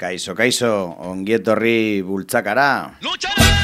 Kaixo, kaixo, ongietorri bultzakara. ¡Lucharé!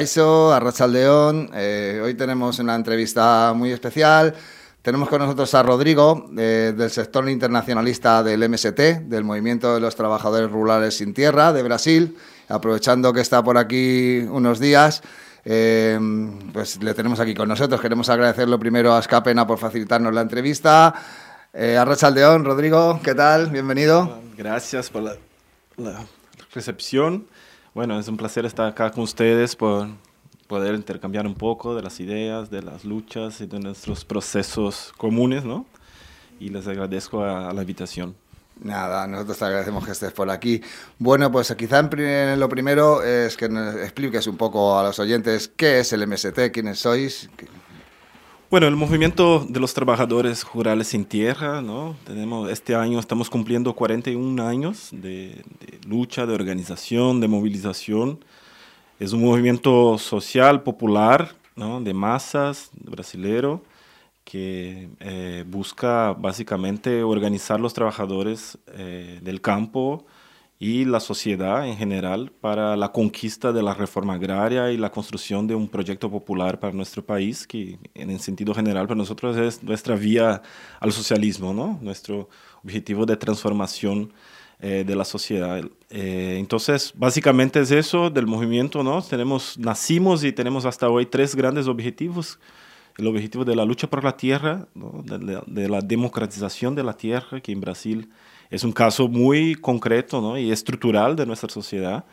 Kaiso, Arrachaldeón, eh, hoy tenemos una entrevista muy especial. Tenemos con nosotros a Rodrigo, eh, del sector internacionalista del MST, del Movimiento de los Trabajadores Rurales Sin Tierra de Brasil. Aprovechando que está por aquí unos días, eh, pues le tenemos aquí con nosotros. Queremos agradecerlo primero a Escapena por facilitarnos la entrevista. Eh, Arrachaldeón, Rodrigo, ¿qué tal? Bienvenido. Gracias por la, la recepción. Bueno, es un placer estar acá con ustedes por poder intercambiar un poco de las ideas, de las luchas y de nuestros procesos comunes, ¿no? Y les agradezco a, a la invitación. Nada, nosotros te agradecemos que estés por aquí. Bueno, pues quizá en pri- lo primero es que nos expliques un poco a los oyentes qué es el MST, quiénes sois. Bueno, el movimiento de los trabajadores rurales sin tierra, ¿no? Tenemos, este año estamos cumpliendo 41 años de, de lucha, de organización, de movilización. Es un movimiento social, popular, ¿no? de masas, brasilero, que eh, busca básicamente organizar los trabajadores eh, del campo y la sociedad en general para la conquista de la reforma agraria y la construcción de un proyecto popular para nuestro país, que en el sentido general para nosotros es nuestra vía al socialismo, ¿no? nuestro objetivo de transformación eh, de la sociedad. Eh, entonces, básicamente es eso del movimiento, ¿no? Tenemos, nacimos y tenemos hasta hoy tres grandes objetivos. El objetivo de la lucha por la tierra, ¿no? de, de la democratización de la tierra, que en Brasil es un caso muy concreto ¿no? y estructural de nuestra sociedad.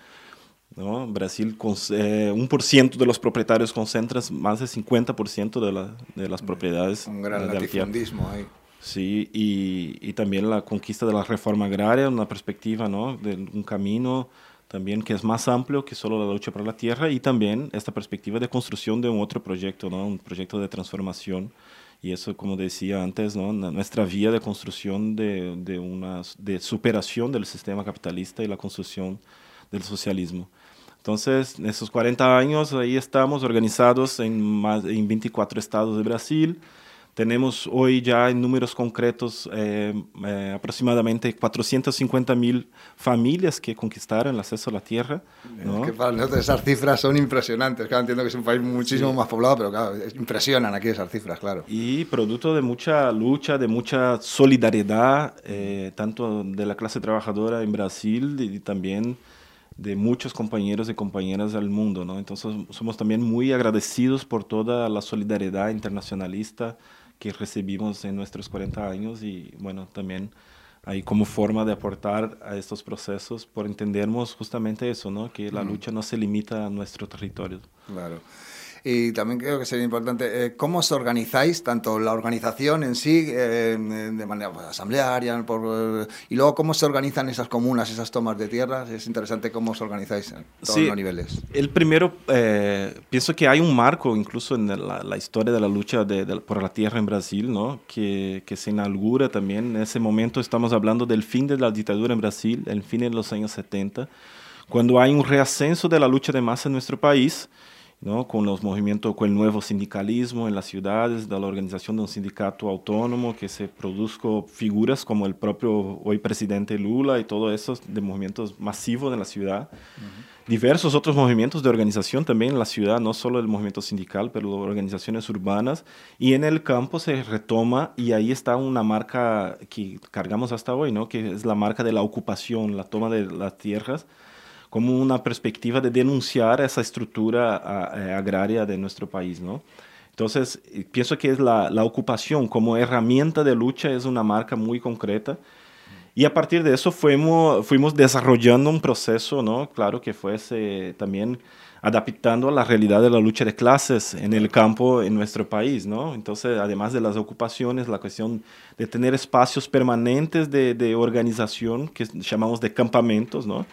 ¿no? Brasil, con, eh, un por ciento de los propietarios concentran más del 50% de, la, de las propiedades Un gran de latifundismo ahí. Sí, y, y también la conquista de la reforma agraria, una perspectiva, ¿no? De un camino también que es más amplio que solo la lucha por la tierra y también esta perspectiva de construcción de un otro proyecto, ¿no? Un proyecto de transformación. Y eso, como decía antes, ¿no? Nuestra vía de construcción de, de una de superación del sistema capitalista y la construcción del socialismo. Entonces, en esos 40 años, ahí estamos organizados en, más, en 24 estados de Brasil. Tenemos hoy ya en números concretos eh, eh, aproximadamente 450 mil familias que conquistaron el acceso a la tierra. ¿no? Es que para nosotros esas cifras son impresionantes. Claro, entiendo que es un país muchísimo más poblado, pero claro, es- impresionan aquí esas cifras, claro. Y producto de mucha lucha, de mucha solidaridad, eh, tanto de la clase trabajadora en Brasil y también de muchos compañeros y compañeras del mundo. ¿no? Entonces somos también muy agradecidos por toda la solidaridad internacionalista que recibimos en nuestros 40 años y bueno, también ahí como forma de aportar a estos procesos por entendernos justamente eso, ¿no? que la lucha no se limita a nuestro territorio. Claro. Y también creo que sería importante, eh, ¿cómo os organizáis, tanto la organización en sí, eh, de manera pues, asamblearia, por, eh, y luego cómo se organizan esas comunas, esas tomas de tierras? Es interesante cómo os organizáis en todos Sí. los niveles. El primero, eh, pienso que hay un marco incluso en la, la historia de la lucha de- de- por la tierra en Brasil, ¿no? que, que se inaugura también. En ese momento estamos hablando del fin de la dictadura en Brasil, el fin de los años 70, cuando hay un reascenso de la lucha de masa en nuestro país. ¿No? con los movimientos, con el nuevo sindicalismo en las ciudades, de la organización de un sindicato autónomo, que se produzcan figuras como el propio hoy presidente Lula y todo eso de movimientos masivos en la ciudad. Diversos otros movimientos de organización también en la ciudad, no solo el movimiento sindical, pero organizaciones urbanas. Y en el campo se retoma y ahí está una marca que cargamos hasta hoy, ¿no? que es la marca de la ocupación, la toma de las tierras como una perspectiva de denunciar esa estructura eh, agraria de nuestro país, ¿no? Entonces, eh, pienso que es la, la ocupación como herramienta de lucha es una marca muy concreta. Y a partir de eso fuimos, fuimos desarrollando un proceso, ¿no? Claro que fuese también adaptando a la realidad de la lucha de clases en el campo en nuestro país, ¿no? Entonces, además de las ocupaciones, la cuestión de tener espacios permanentes de, de organización, que llamamos de campamentos, ¿no?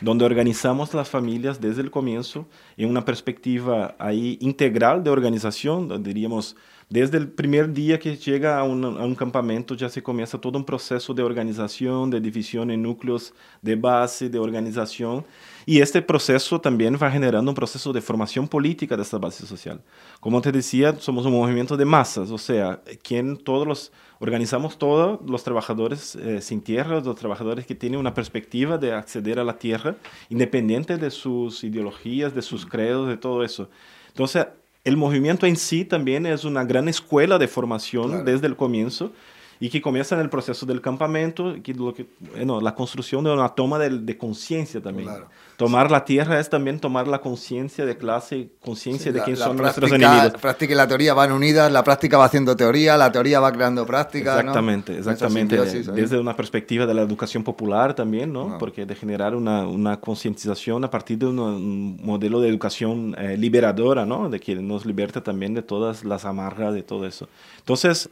Donde organizamos las familias desde el comienzo en una perspectiva ahí integral de organización, diríamos, desde el primer día que llega a un, a un campamento ya se comienza todo un proceso de organización, de división en núcleos de base, de organización. Y este proceso también va generando un proceso de formación política de esta base social. Como te decía, somos un movimiento de masas, o sea, quien todos los organizamos todos los trabajadores eh, sin tierra, los trabajadores que tienen una perspectiva de acceder a la tierra, independiente de sus ideologías, de sus credos, de todo eso. Entonces, el movimiento en sí también es una gran escuela de formación Claro. desde el comienzo y que comienza en el proceso del campamento, que lo que, bueno, la construcción de una toma de, de conciencia también. Claro. Tomar la tierra es también tomar la conciencia de clase, conciencia de la, quién la son nuestros práctica, enemigos. la práctica y la teoría van unidas, la práctica va haciendo teoría, la teoría va creando práctica. ¿no? Exactamente, Esa exactamente. simbiosis ahí. Desde una perspectiva de la educación popular también, ¿no? Ah. Porque de generar una, una concientización a partir de un modelo de educación eh, liberadora, ¿no? De que nos liberta también de todas las amarras, de todo eso. Entonces,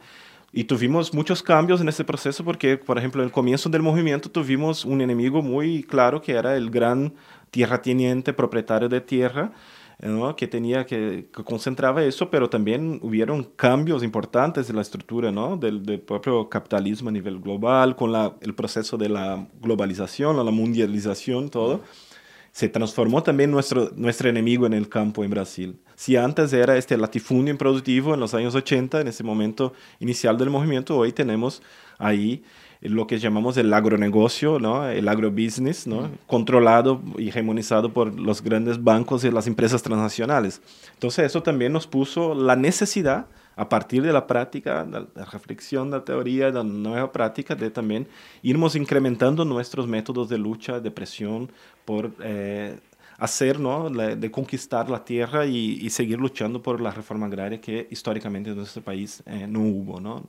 y tuvimos muchos cambios en ese proceso porque, por ejemplo, en el comienzo del movimiento tuvimos un enemigo muy claro que era el gran tierrateniente, propietario de tierra, ¿no? que tenía que, que concentraba eso, pero también hubieron cambios importantes en la estructura ¿no? del, del propio capitalismo a nivel global, con la, el proceso de la globalización, la mundialización, todo. Se transformó también nuestro, nuestro enemigo en el campo en Brasil. Si antes era este latifundio improductivo en los años 80, en ese momento inicial del movimiento, hoy tenemos ahí lo que llamamos el agronegocio, ¿no? el agrobusiness, ¿no? controlado y hegemonizado por los grandes bancos y las empresas transnacionales. Entonces eso también nos puso la necesidad, a partir de la práctica, de la reflexión, de la teoría, de la nueva práctica, de también irmos incrementando nuestros métodos de lucha, de presión, por eh, hacer, ¿no? De conquistar la tierra y, seguir luchando por la reforma agraria que históricamente en nuestro país eh, no hubo, ¿no?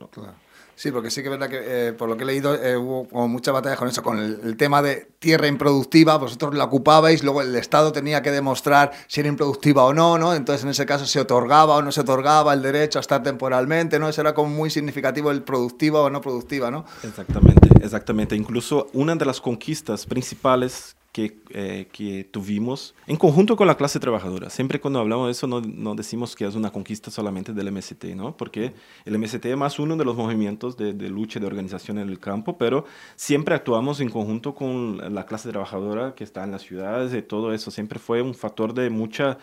Sí, porque sí que es verdad que, eh, por lo que he leído, eh, hubo como muchas batallas con eso, con el, el tema de tierra improductiva, vosotros la ocupabais, luego el Estado tenía que demostrar si era improductiva o no, ¿no? Entonces, en ese caso, se otorgaba o no se otorgaba el derecho a estar temporalmente, ¿no? Eso era como muy significativo el productiva o no productiva, ¿no? Exactamente, exactamente. Incluso una de las conquistas principales que, eh, que tuvimos en conjunto con la clase trabajadora. Siempre cuando hablamos de eso no, no decimos que es una conquista solamente del MST, ¿no? Porque el MST es más uno de los movimientos de, de lucha de organización en el campo, pero siempre actuamos en conjunto con la clase trabajadora que está en las ciudades y todo eso. Siempre fue un factor de mucha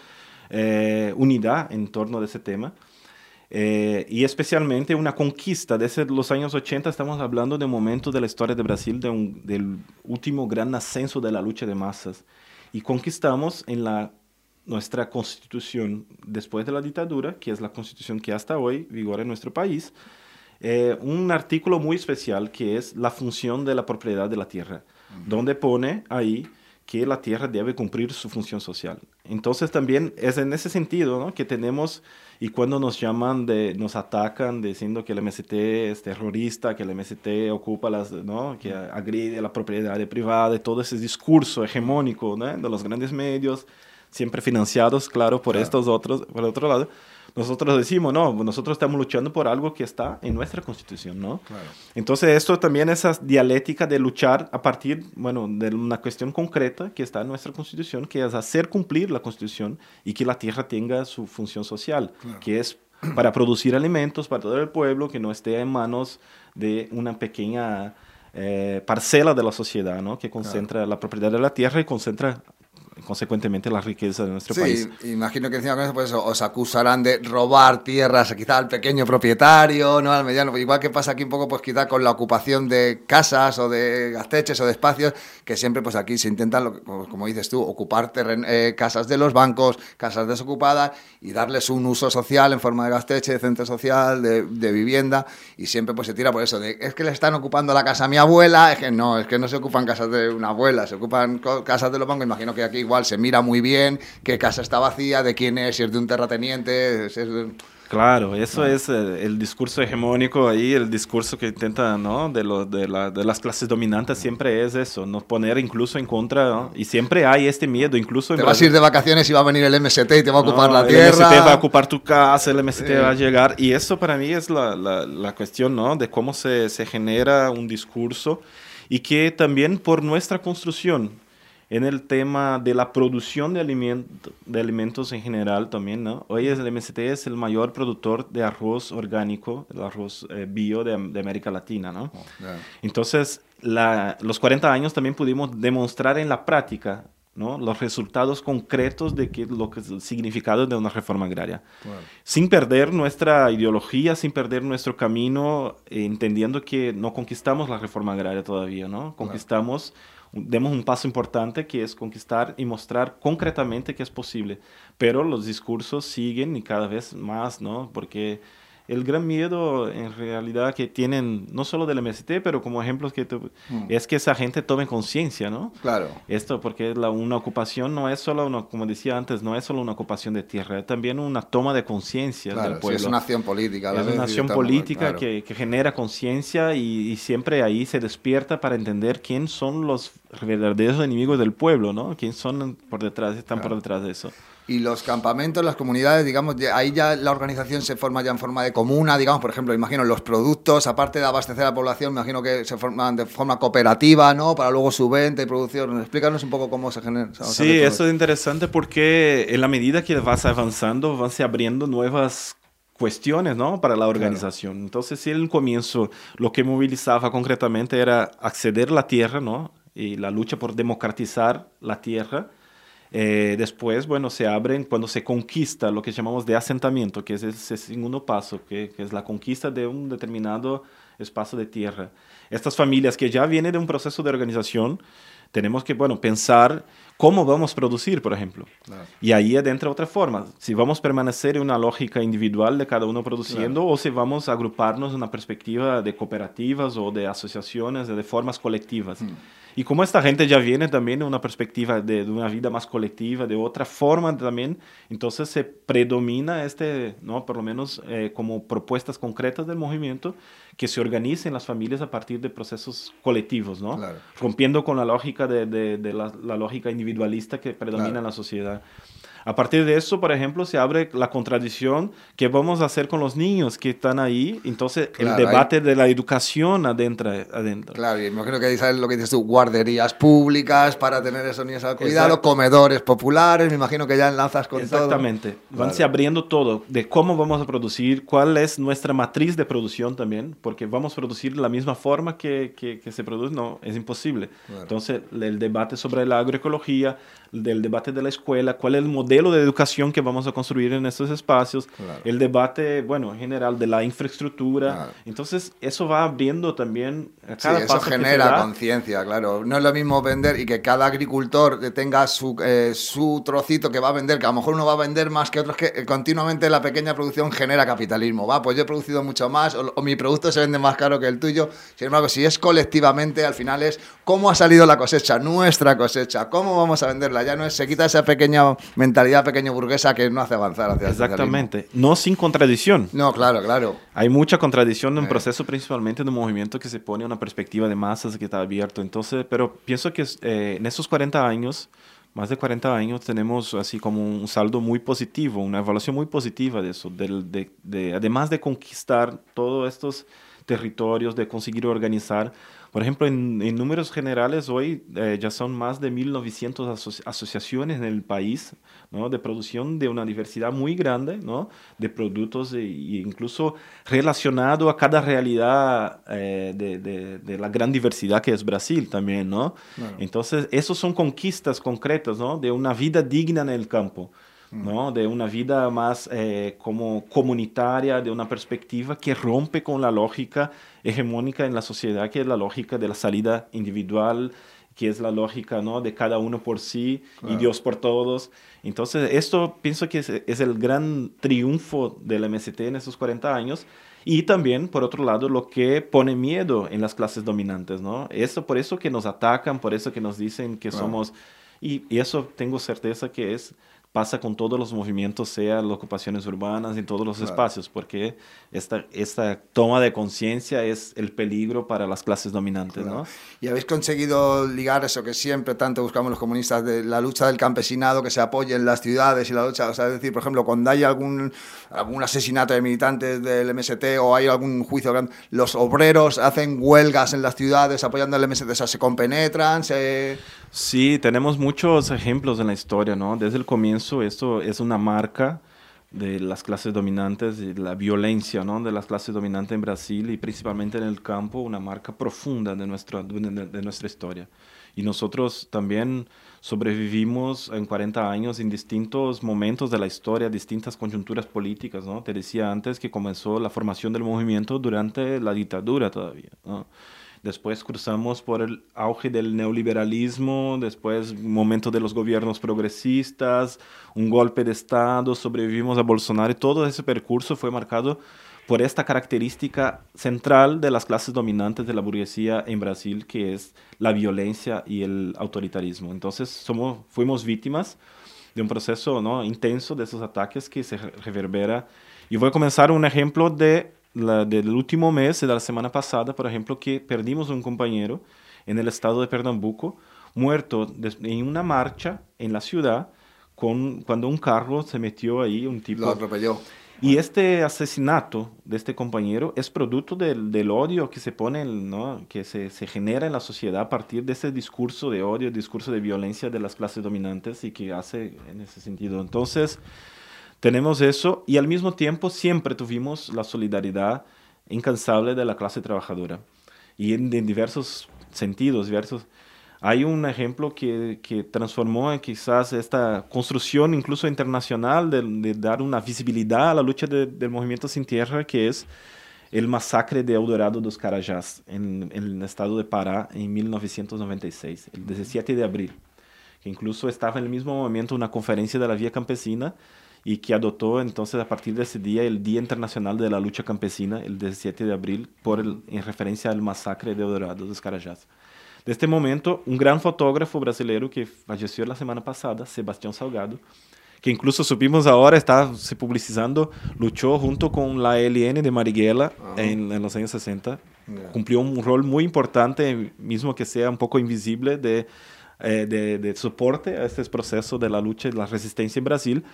eh, unidad en torno de ese tema. Eh, y especialmente una conquista desde los años 80, estamos hablando de un momento de la historia de Brasil, de un- del último gran ascenso de la lucha de masas. Y conquistamos en la, nuestra constitución después de la dictadura, que es la constitución que hasta hoy vigora en nuestro país, eh, un artículo muy especial que es la función de la propiedad de la tierra, donde pone ahí que la tierra debe cumplir su función social. Entonces también es en ese sentido ¿no? que tenemos, y cuando nos llaman, de, nos atacan diciendo que el MST es terrorista, que el MST ocupa las, ¿no? que agrede la propiedad privada, y todo ese discurso hegemónico ¿no? de los grandes medios, siempre financiados, claro, por estos otros, por el otro lado. Nosotros decimos, no, nosotros estamos luchando por algo que está en nuestra constitución, ¿no? Entonces, esto también esa dialéctica de luchar a partir, bueno, de una cuestión concreta que está en nuestra constitución, que es hacer cumplir la constitución y que la tierra tenga su función social, que es para producir alimentos para todo el pueblo, que no esté en manos de una pequeña eh, parcela de la sociedad, ¿no? Que concentra la propiedad de la tierra y concentra consecuentemente la riqueza de nuestro Sí, país. imagino que encima con eso pues, os acusarán de robar tierras, quizá al pequeño propietario, no al mediano. Igual que pasa aquí un poco, pues quizá con la ocupación de casas o de gasteches o de espacios, que siempre pues aquí se intentan, como dices tú, ocupar eh, casas de los bancos, casas desocupadas y darles un uso social en forma de gasteche, de centro social, de, de vivienda. Y siempre pues se tira por eso, de es que le están ocupando la casa a mi abuela, es que no, es que no se ocupan casas de una abuela, se ocupan casas de los bancos. Imagino que aquí igual se mira muy bien qué casa está vacía, de quién es, si es de un terrateniente, es Claro, eso es eh, el discurso hegemónico ahí, el discurso que intenta, ¿no? De, lo, de, la- de las clases dominantes siempre es eso, nos poner incluso en contra, ¿no? Y siempre hay este miedo, incluso en Te vas a ir de vacaciones y va a venir el MST y te va a ocupar No, la el tierra. MST va a ocupar tu casa, el MST va a llegar. Y eso para mí es la, la- la cuestión, ¿no? De cómo se, se genera un discurso y que también por nuestra construcción en el tema de la producción de, alimento- de alimentos en general también, ¿no? Hoy es el MST es el mayor productor de arroz orgánico, el arroz eh, bio de, de América Latina, ¿no? Ya. Entonces, la- los 40 años también pudimos demostrar en la práctica ¿no? los resultados concretos de que, lo que es el significado de una reforma agraria. Sin perder nuestra ideología, sin perder nuestro camino, eh, entendiendo que no conquistamos la reforma agraria todavía, ¿no? Conquistamos, un- demos un paso importante que es conquistar y mostrar concretamente que es posible. Pero los discursos siguen y cada vez más, ¿no? Porque el gran miedo en realidad que tienen, no solo del MST, pero como ejemplos que tu- es que esa gente tome conciencia, ¿no? Claro. Esto porque la, una ocupación no es solo, una, como decía antes, no es solo una ocupación de tierra, es también una toma de conciencia Claro, del sí, pueblo. es una acción política. Es una acción política claro. que, que genera conciencia y, y siempre ahí se despierta para entender quién son los verdaderos enemigos del pueblo, ¿no? Quién son por detrás, están por detrás de eso. Y los campamentos, las comunidades, digamos, ahí ya la organización se forma ya en forma de comuna, digamos, por ejemplo, imagino los productos, aparte de abastecer a la población, imagino que se forman de forma cooperativa, ¿no? Para luego su venta y producción. Explícanos un poco cómo se genera. se hace Sí, eso es interesante porque en la medida que vas avanzando, van se abriendo nuevas cuestiones, ¿no? Para la organización. Entonces, si en el comienzo lo que movilizaba concretamente era acceder a la tierra, ¿no? Y la lucha por democratizar la tierra. Eh, después, bueno, se abren cuando se conquista lo que llamamos de asentamiento, que es ese segundo paso, que, que es la conquista de un determinado espacio de tierra. Estas familias que ya vienen de un proceso de organización, tenemos que, bueno, pensar cómo vamos a producir, por ejemplo. Y ahí adentra otra forma. Si vamos a permanecer en una lógica individual de cada uno produciendo o si vamos a agruparnos en una perspectiva de cooperativas o de asociaciones, de, de formas colectivas. Y como esta gente ya viene también de una perspectiva de, de una vida más colectiva, de otra forma también, entonces se predomina este, ¿no? por lo menos eh, como propuestas concretas del movimiento, que se organicen las familias a partir de procesos colectivos, ¿no? Claro. rompiendo con la lógica de, de- de la, la lógica individualista que predomina Claro. en la sociedad. A partir de eso, por ejemplo, se abre la contradicción que vamos a hacer con los niños que están ahí. Entonces, Claro, el debate de la educación adentro. adentro. Claro, y me imagino que ahí sabes lo que dices tú, guarderías públicas para tener esos niños al cuidado, Exacto. comedores populares, me imagino que ya enlazas con todo. Exactamente. Van se Claro. abriendo todo de cómo vamos a producir, cuál es nuestra matriz de producción también, porque vamos a producir de la misma forma que, que, que se produce, no, es imposible. Claro. Entonces, el debate sobre la agroecología, del debate de la escuela, cuál es el modelo de educación que vamos a construir en estos espacios, Claro. el debate, bueno, en general de la infraestructura. Claro. Entonces, eso va abriendo también a Sí, cada eso paso genera conciencia, claro. No es lo mismo vender y que cada agricultor tenga su, eh, su trocito que va a vender, que a lo mejor uno va a vender más que otros, que eh, continuamente la pequeña producción genera capitalismo. Va, pues yo he producido mucho más o, o mi producto se vende más caro que el tuyo. Sin embargo, si es colectivamente, al final es cómo ha salido la cosecha, nuestra cosecha, cómo vamos a venderla. Ya no es, se quita esa pequeña mentalidad pequeño burguesa que no hace avanzar hacia el socialismo. Exactamente. No sin contradicción. No, claro, claro. Hay mucha contradicción en un Eh. proceso, principalmente de un movimiento que se pone una perspectiva de masas que está abierto. Entonces, pero pienso que eh, en esos 40 años, más de 40 años tenemos así como un saldo muy positivo, una evaluación muy positiva de eso, del- de, de- además de conquistar todos estos territorios, de conseguir organizar. Por ejemplo, en, en números generales hoy eh, ya son más de 1.900 aso- asociaciones en el país ¿no? de producción de una diversidad muy grande ¿no? de productos e, e incluso relacionado a cada realidad eh, de, de- de la gran diversidad que es Brasil también. ¿no? Entonces, esos son conquistas concretas ¿no? de una vida digna en el campo. ¿No? de una vida más eh, como comunitaria, de una perspectiva que rompe con la lógica hegemónica en la sociedad, que es la lógica de la salida individual, que es la lógica ¿no? de cada uno por sí y Dios por todos. Entonces, esto pienso que es, es el gran triunfo del MST en estos 40 años. Y también, por otro lado, lo que pone miedo en las clases dominantes, ¿no? Eso, por eso que nos atacan, por eso que nos dicen que somos... Y, y eso tengo certeza que es pasa con todos los movimientos, sea las ocupaciones urbanas, en todos los espacios, porque esta, esta toma de conciencia es el peligro para las clases dominantes, ¿no? Y habéis conseguido ligar eso que siempre tanto buscamos los comunistas de la lucha del campesinado, que se apoye en las ciudades y la lucha, o sea, es decir, por ejemplo, cuando hay algún, algún asesinato de militantes del MST o hay algún juicio, grande, los obreros hacen huelgas en las ciudades apoyando al MST, o sea, se compenetran, se... Sí, tenemos muchos ejemplos en la historia, ¿no? Desde el comienzo esto es una marca de las clases dominantes y la violencia, ¿no? De las clases dominantes en Brasil y principalmente en el campo, una marca profunda de nuestra, de, de nuestra historia. Y nosotros también sobrevivimos en 40 años en distintos momentos de la historia, distintas coyunturas políticas, ¿no? Te decía antes que comenzó la formación del movimiento durante la dictadura todavía, ¿no? Después cruzamos por el auge del neoliberalismo, después momento de los gobiernos progresistas, un golpe de Estado, sobrevivimos a Bolsonaro y todo ese percurso fue marcado por esta característica central de las clases dominantes de la burguesía en Brasil, que es la violencia y el autoritarismo. Entonces somos, fuimos víctimas de un proceso ¿no? intenso de esos ataques que se reverbera. Y voy a comenzar un ejemplo de la, del último mes, de la semana pasada, por ejemplo, que perdimos un compañero en el estado de Pernambuco, muerto en una marcha en la ciudad, con, cuando un carro se metió ahí, un tipo... Lo atropelló. Y este asesinato de este compañero es producto del, del odio que se pone, ¿no? que se, se, genera en la sociedad a partir de ese discurso de odio, discurso de violencia de las clases dominantes y que hace en ese sentido. Entonces, tenemos eso y al mismo tiempo siempre tuvimos la solidaridad incansable de la clase trabajadora y en, diversos sentidos, diversos. Hay un ejemplo que, que transformó quizás esta construcción incluso internacional de, dar una visibilidad a la lucha de, del movimiento sin tierra, que es el masacre de Eldorado dos Carajás en, en el estado de Pará en 1996, el 17 de abril, que incluso estaba en el mismo momento una conferencia de la Vía Campesina y que adoptó entonces a partir de ese día el Día Internacional de la Lucha Campesina, el 17 de abril, por el, en referencia al masacre de Eldorado dos Carajás. De este momento, un gran fotógrafo brasileño que falleció la semana pasada, Sebastián Salgado, que incluso supimos ahora está se publicizando, luchó junto con la LN de Marighella uh -huh. en, en, los años 60, yeah. cumplió un rol muy importante, mismo que sea un poco invisible, de, eh, de, de, soporte a este proceso de la lucha y la resistencia en Brasil.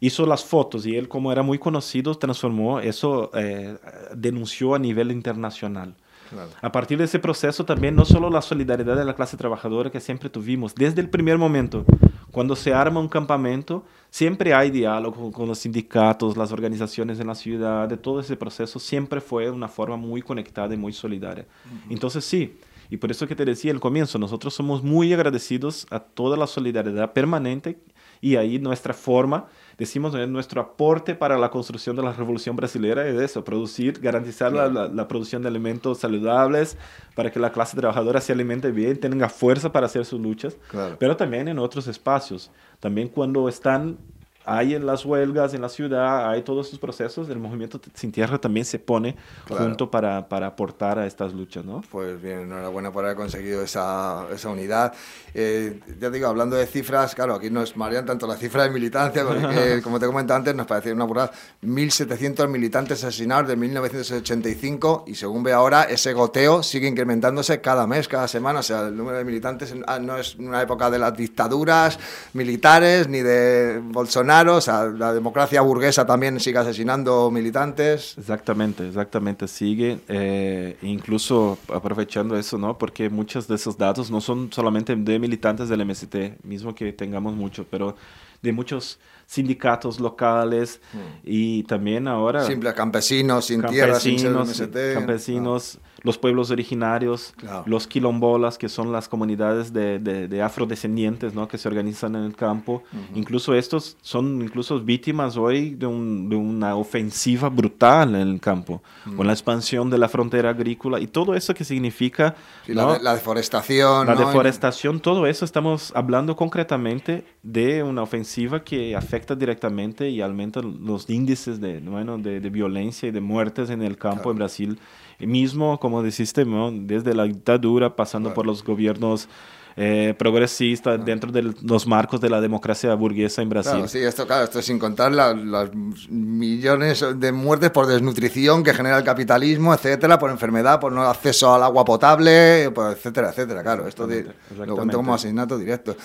Hizo las fotos y él, como era muy conocido, transformó eso, eh, denunció a nivel internacional. Claro. A partir de ese proceso también no solo la solidaridad de la clase trabajadora que siempre tuvimos, desde el primer momento, cuando se arma un campamento, siempre hay diálogo con los sindicatos, las organizaciones en la ciudad, de todo ese proceso siempre fue una forma muy conectada y muy solidaria. Uh -huh. Entonces sí, y por eso que te decía al comienzo, nosotros somos muy agradecidos a toda la solidaridad permanente y ahí nuestra forma, decimos, nuestro aporte para la construcción de la revolución brasileña es eso, producir, garantizar la, la, la, producción de alimentos saludables para que la clase trabajadora se alimente bien, tenga fuerza para hacer sus luchas, claro. pero también en otros espacios, también cuando están hay en las huelgas en la ciudad, hay todos estos procesos, el movimiento Sin Tierra también se pone Claro. junto para, para aportar a estas luchas, ¿no? Pues bien, enhorabuena por haber conseguido esa, esa unidad. Eh, ya digo, hablando de cifras, claro, aquí nos marean tanto la cifra de militancia, porque como te comentaba antes, nos parecía una burrada. 1.700 militantes asesinados de 1985 y según ve ahora, ese goteo sigue incrementándose cada mes, cada semana. O sea, el número de militantes ah, no es una época de las dictaduras militares ni de Bolsonaro. O sea, la democracia burguesa también sigue asesinando militantes. Exactamente, exactamente, sigue, eh, incluso aprovechando eso, ¿no? Porque muchos de esos datos no son solamente de militantes del MST, mismo que tengamos mucho, pero de muchos sindicatos locales y también ahora Simples campesinos, sin tierra, sin ser campesinos, MST. campesinos, los pueblos originarios, Claro. los quilombolas, que son las comunidades de, de- de afrodescendientes ¿no? que se organizan en el campo. Incluso estos son incluso víctimas hoy de, un- de una ofensiva brutal en el campo, con la expansión de la frontera agrícola y todo eso que significa Sí, ¿no? la, la deforestación. la ¿no? deforestación, todo eso estamos hablando concretamente de una ofensiva que afecta directamente y aumenta los índices de, bueno, de, de violencia y de muertes en el campo Claro. en Brasil. Mismo, como dijiste, ¿no? desde la dictadura, pasando por los gobiernos eh, progresistas, dentro de los marcos de la democracia burguesa en Brasil. Claro, sí, esto, claro, esto sin contar la- las millones de muertes por desnutrición que genera el capitalismo, etcétera, por enfermedad, por no acceso al agua potable, pues, etcétera, etcétera. Claro, esto de- lo cuento como asesinato directo.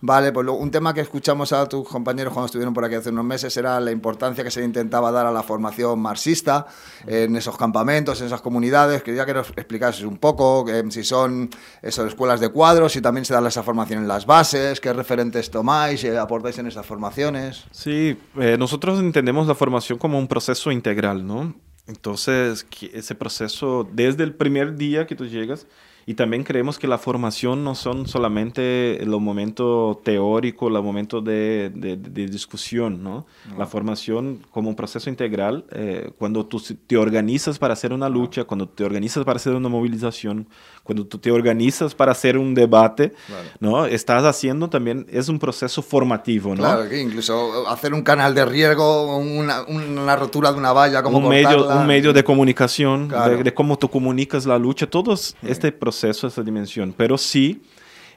Vale, pues lo- un tema que escuchamos a tus compañeros cuando estuvieron por aquí hace unos meses era la importancia que se intentaba dar a la formación marxista en esos campamentos, en esas comunidades. Quería que nos explicases un poco que, si son esas escuelas de cuadros, si también se da esa formación en las bases, qué referentes tomáis y aportáis en esas formaciones. Sí, eh, nosotros entendemos la formación como un proceso integral, ¿no? Entonces, ese proceso, desde el primer día que tú llegas, y también creemos que la formación no son solamente el momento teórico, el momento de, de- de discusión, ¿no? La formación como un proceso integral, eh, cuando tú te organizas para hacer una lucha, cuando te organizas para hacer una movilización, cuando tú te organizas para hacer un debate, Claro. ¿no? Estás haciendo también, es un proceso formativo, ¿no? Claro, que incluso hacer un canal de riego, una, una rotura de una valla, como un medio, cortarla. un medio de comunicación, Claro. de, de cómo tú comunicas la lucha, todo es este proceso, esta dimensión. Pero sí,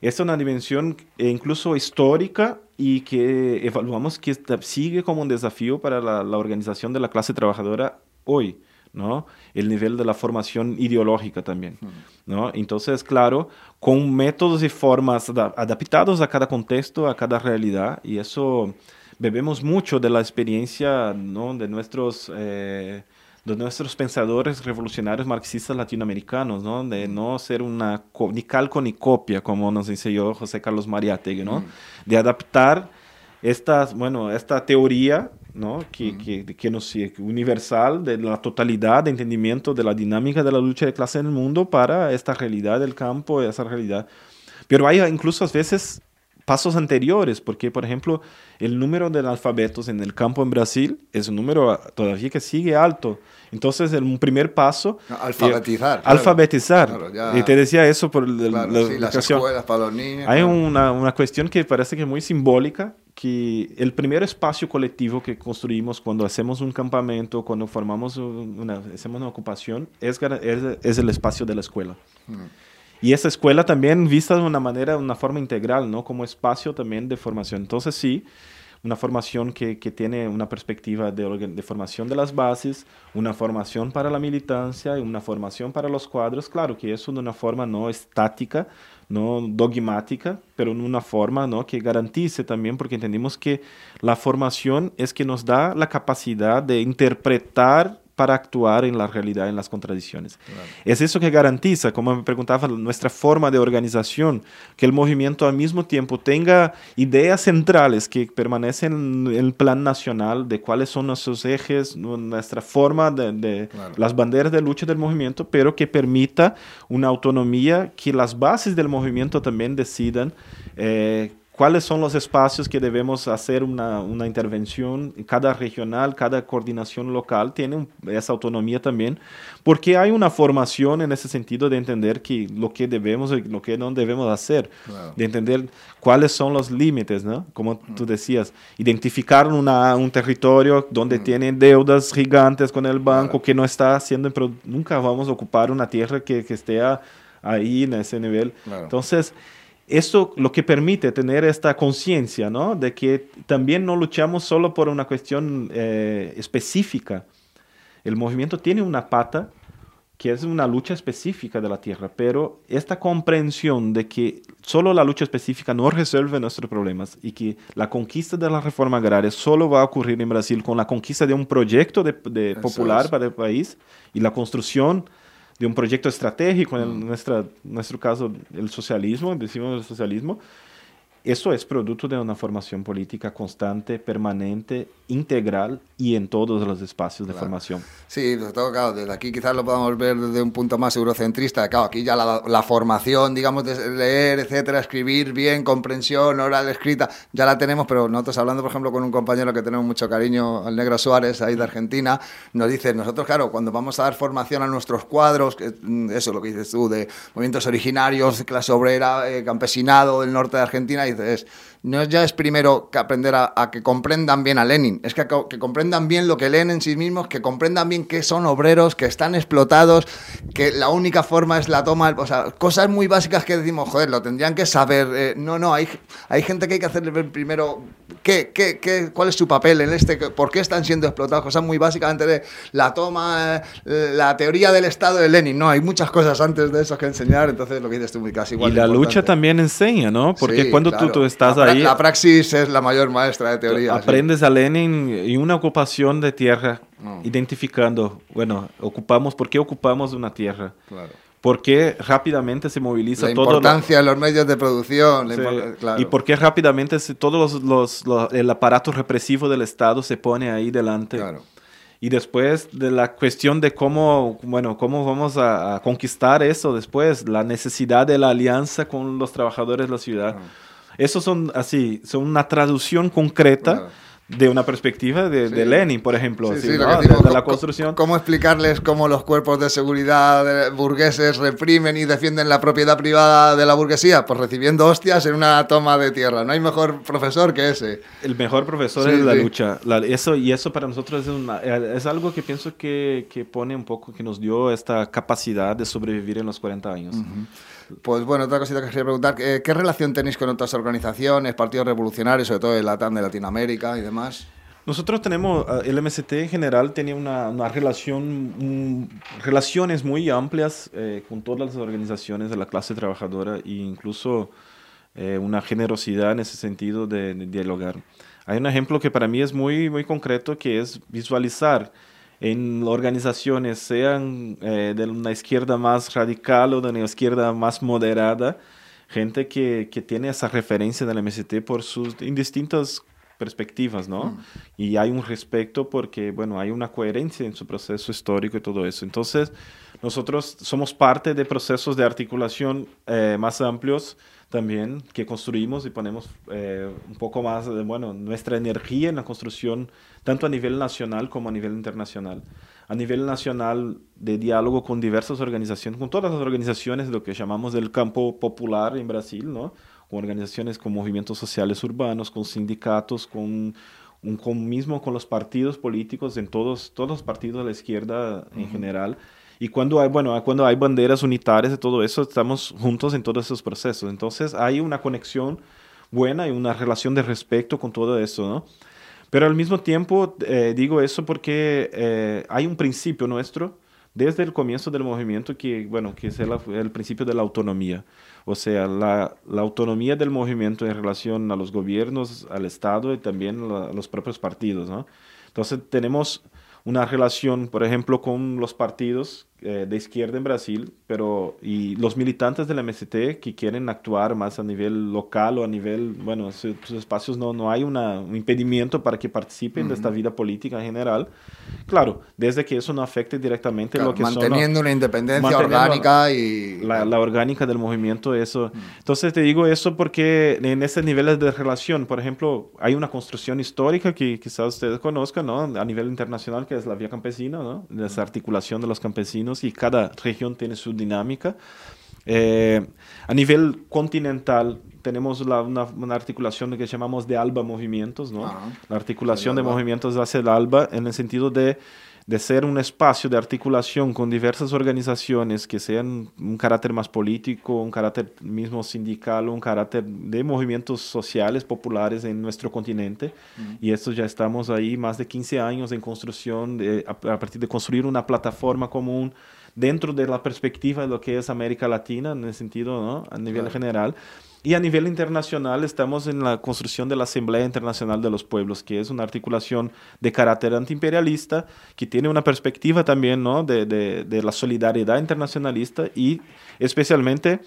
es una dimensión eh, incluso histórica y que evaluamos que sigue como un desafío para la, la organización de la clase trabajadora hoy. ¿no? El nivel de la formación ideológica también, ¿no? Entonces, claro, con métodos y formas ada- adaptados a cada contexto, a cada realidad, y eso bebemos mucho de la experiencia, ¿no? De nuestros... eh, de nuestros pensadores revolucionarios marxistas latinoamericanos, ¿no? De no ser una ni calco ni copia, como nos enseñó José Carlos Mariátegui, ¿no? De adaptar estas, bueno, esta teoría, ¿no? Que, que, que nos universal de la totalidad de entendimiento de la dinámica de la lucha de clase en el mundo para esta realidad del campo, esa realidad. Pero hay incluso a veces pasos anteriores, porque por ejemplo el número de analfabetos en el campo en Brasil es un número ah, todavía que sigue alto. Entonces el primer paso... Alfabetizar, eh, claro. alfabetizar. Claro, ya- Y te decía eso por el- Claro, la sí, las educación. escuelas para los niños. Hay una, una cuestión que parece que es muy simbólica, que el primer espacio colectivo que construimos cuando hacemos un campamento, cuando formamos un- una, hacemos una ocupación, es, es, es el espacio de la escuela. Y esa escuela también vista de una manera, de una forma integral, ¿no? Como espacio también de formación. Entonces sí, una formación que, que tiene una perspectiva de, de formación de las bases, una formación para la militancia y una formación para los cuadros, claro que eso de una forma no estática, no dogmática, pero en una forma ¿no? que garantice también, porque entendemos que la formación es que nos da la capacidad de interpretar para actuar en la realidad, en las contradicciones. Es eso que garantiza, como me preguntaba, nuestra forma de organización, que el movimiento al mismo tiempo tenga ideas centrales que permanecen en el plan nacional de cuáles son nuestros ejes, nu- nuestra forma de, de- Claro. las banderas de lucha del movimiento, pero que permita una autonomía que las bases del movimiento también decidan. eh, cuáles son los espacios que debemos hacer una, una intervención. Cada regional, cada coordinación local tiene un- esa autonomía también, porque hay una formación en ese sentido de entender que lo que debemos y lo que no debemos hacer, Claro. de entender cuáles son los límites, ¿no? Como tú decías, identificar una, un territorio donde tienen deudas gigantes con el banco que no está haciendo, pero nunca vamos a ocupar una tierra que, que esté ahí en ese nivel. Claro. Entonces, esto lo que permite tener esta conciencia, ¿no? De que también no luchamos solo por una cuestión eh, específica. El movimiento tiene una pata que es una lucha específica de la tierra, pero esta comprensión de que solo la lucha específica no resuelve nuestros problemas y que la conquista de la reforma agraria solo va a ocurrir en Brasil con la conquista de un proyecto de, de Eso popular para el país y la construcción de un proyecto estratégico, en nuestra, nuestro caso el socialismo, decimos el socialismo, eso es producto de una formación política constante, permanente, integral y en todos los espacios de Claro. formación. Sí, todo, claro, desde aquí quizás lo podamos ver desde un punto más eurocentrista. Claro, aquí ya la, la formación, digamos, de leer, etcétera, escribir bien, comprensión, oral, escrita, ya la tenemos, pero nosotros hablando, por ejemplo, con un compañero que tenemos mucho cariño, el Negro Suárez, ahí de Argentina, nos dice, nosotros, claro, cuando vamos a dar formación a nuestros cuadros, que, mm, eso lo que dices tú, de movimientos originarios, clase obrera, eh, campesinado del norte de Argentina, dices, no ya es primero que aprender a, a que comprendan bien a Lenin, es que, que comprendan bien lo que leen en sí mismos, que comprendan bien que son obreros, que están explotados, que la única forma es la toma, o sea, cosas muy básicas que decimos, joder, lo tendrían que saber. eh, no, no, hay, hay gente que hay que hacerle ver primero qué, qué, qué, cuál es su papel en este, por qué están siendo explotados, cosas muy básicamente de la toma, eh, la teoría del Estado de Lenin, no, hay muchas cosas antes de eso que enseñar, entonces lo que dices tú muy casi igual. y la lucha también enseña, ¿no? Porque Sí, cuando claro. tú, tú estás ahí, La praxis es la mayor maestra de teoría. sí. aprendes a Lenin y una ocupación de tierra, identificando, bueno, ocupamos, ¿por qué ocupamos una tierra? Claro. ¿Por qué rápidamente se moviliza La todo lo- importancia de los medios de producción. la Sí, claro. Y por qué rápidamente se- todos los, los- los- el aparato represivo del Estado se pone ahí delante. Claro. Y después de la cuestión de cómo, bueno, cómo vamos a, a conquistar eso después, la necesidad de la alianza con los trabajadores de la ciudad. Eso son así, son una traducción concreta Claro. de una perspectiva de, de Sí. Lenin, por ejemplo, Sí, así, sí, lo ¿no? que digo, de, de la co- construcción. ¿Cómo explicarles cómo los cuerpos de seguridad burgueses reprimen y defienden la propiedad privada de la burguesía? Pues recibiendo hostias en una toma de tierra. No hay mejor profesor que ese. El mejor profesor es la lucha. La- eso, y eso para nosotros es, una- eh, es algo que pienso que, que pone un poco, que nos dio esta capacidad de sobrevivir en los 40 años. Pues bueno, otra cosita que quería preguntar, eh, ¿qué relación tenéis con otras organizaciones, partidos revolucionarios, sobre todo el LATAM de Latinoamérica y demás? Nosotros tenemos, ah, el MST en general tenía una, una relación, mm, relaciones muy amplias eh, con todas las organizaciones de la clase trabajadora e incluso eh, una generosidad en ese sentido de, de dialogar. Hay un ejemplo que para mí es muy, muy concreto que es visualizar en organizaciones, sean eh, de una izquierda más radical o de una izquierda más moderada, gente que, que tiene esa referencia del MST por sus en distintas perspectivas, ¿no? Y hay un respeto porque, bueno, hay una coherencia en su proceso histórico y todo eso. Entonces, nosotros somos parte de procesos de articulación eh, más amplios también que construimos y ponemos eh, un poco más, de, bueno, nuestra energía en la construcción, tanto a nivel nacional como a nivel internacional. A nivel nacional, de diálogo con diversas organizaciones, con todas las organizaciones de lo que llamamos del campo popular en Brasil, ¿no? Con organizaciones con movimientos sociales urbanos, con sindicatos, con, un, con mismo con los partidos políticos, en todos, todos los partidos de la izquierda en general. Y cuando hay, bueno, cuando hay banderas unitarias y todo eso, estamos juntos en todos esos procesos. Entonces hay una conexión buena y una relación de respeto con todo eso, ¿no? Pero al mismo tiempo eh, digo eso porque eh, hay un principio nuestro desde el comienzo del movimiento que, bueno, que es el, el principio de la autonomía. O sea, la, la, autonomía del movimiento en relación a los gobiernos, al Estado y también a los propios partidos, ¿no? Entonces tenemos una relación, por ejemplo, con los partidos eh, de izquierda en Brasil, pero y los militantes del MST que quieren actuar más a nivel local o a nivel, bueno, sus espacios no, no hay una, un impedimento para que participen de esta vida política en general. Claro, desde que eso no afecte directamente Claro, lo que son... manteniendo una independencia manteniendo orgánica y... la, la orgánica del movimiento, eso. Entonces te digo eso porque en esos niveles de relación, por ejemplo, hay una construcción histórica que quizás ustedes conozcan, ¿no? A nivel internacional, que es la vía campesina, ¿no? Esa articulación de los campesinos y cada región tiene su dinámica. Eh, a nivel continental tenemos la- una, una articulación que llamamos de ALBA movimientos, ¿no? Ajá. La articulación de ALBA. movimientos hacia el ALBA en el sentido de, de ser un espacio de articulación con diversas organizaciones que sean un carácter más político, un carácter mismo sindical, un carácter de movimientos sociales populares en nuestro continente. Y esto ya estamos ahí más de 15 años en construcción, de, a, a partir de construir una plataforma común dentro de la perspectiva de lo que es América Latina, en el sentido, ¿no? A nivel Claro. general. Y a nivel internacional estamos en la construcción de la Asamblea Internacional de los Pueblos, que es una articulación de carácter antiimperialista, que tiene una perspectiva también ¿no? de, de- de la solidaridad internacionalista y especialmente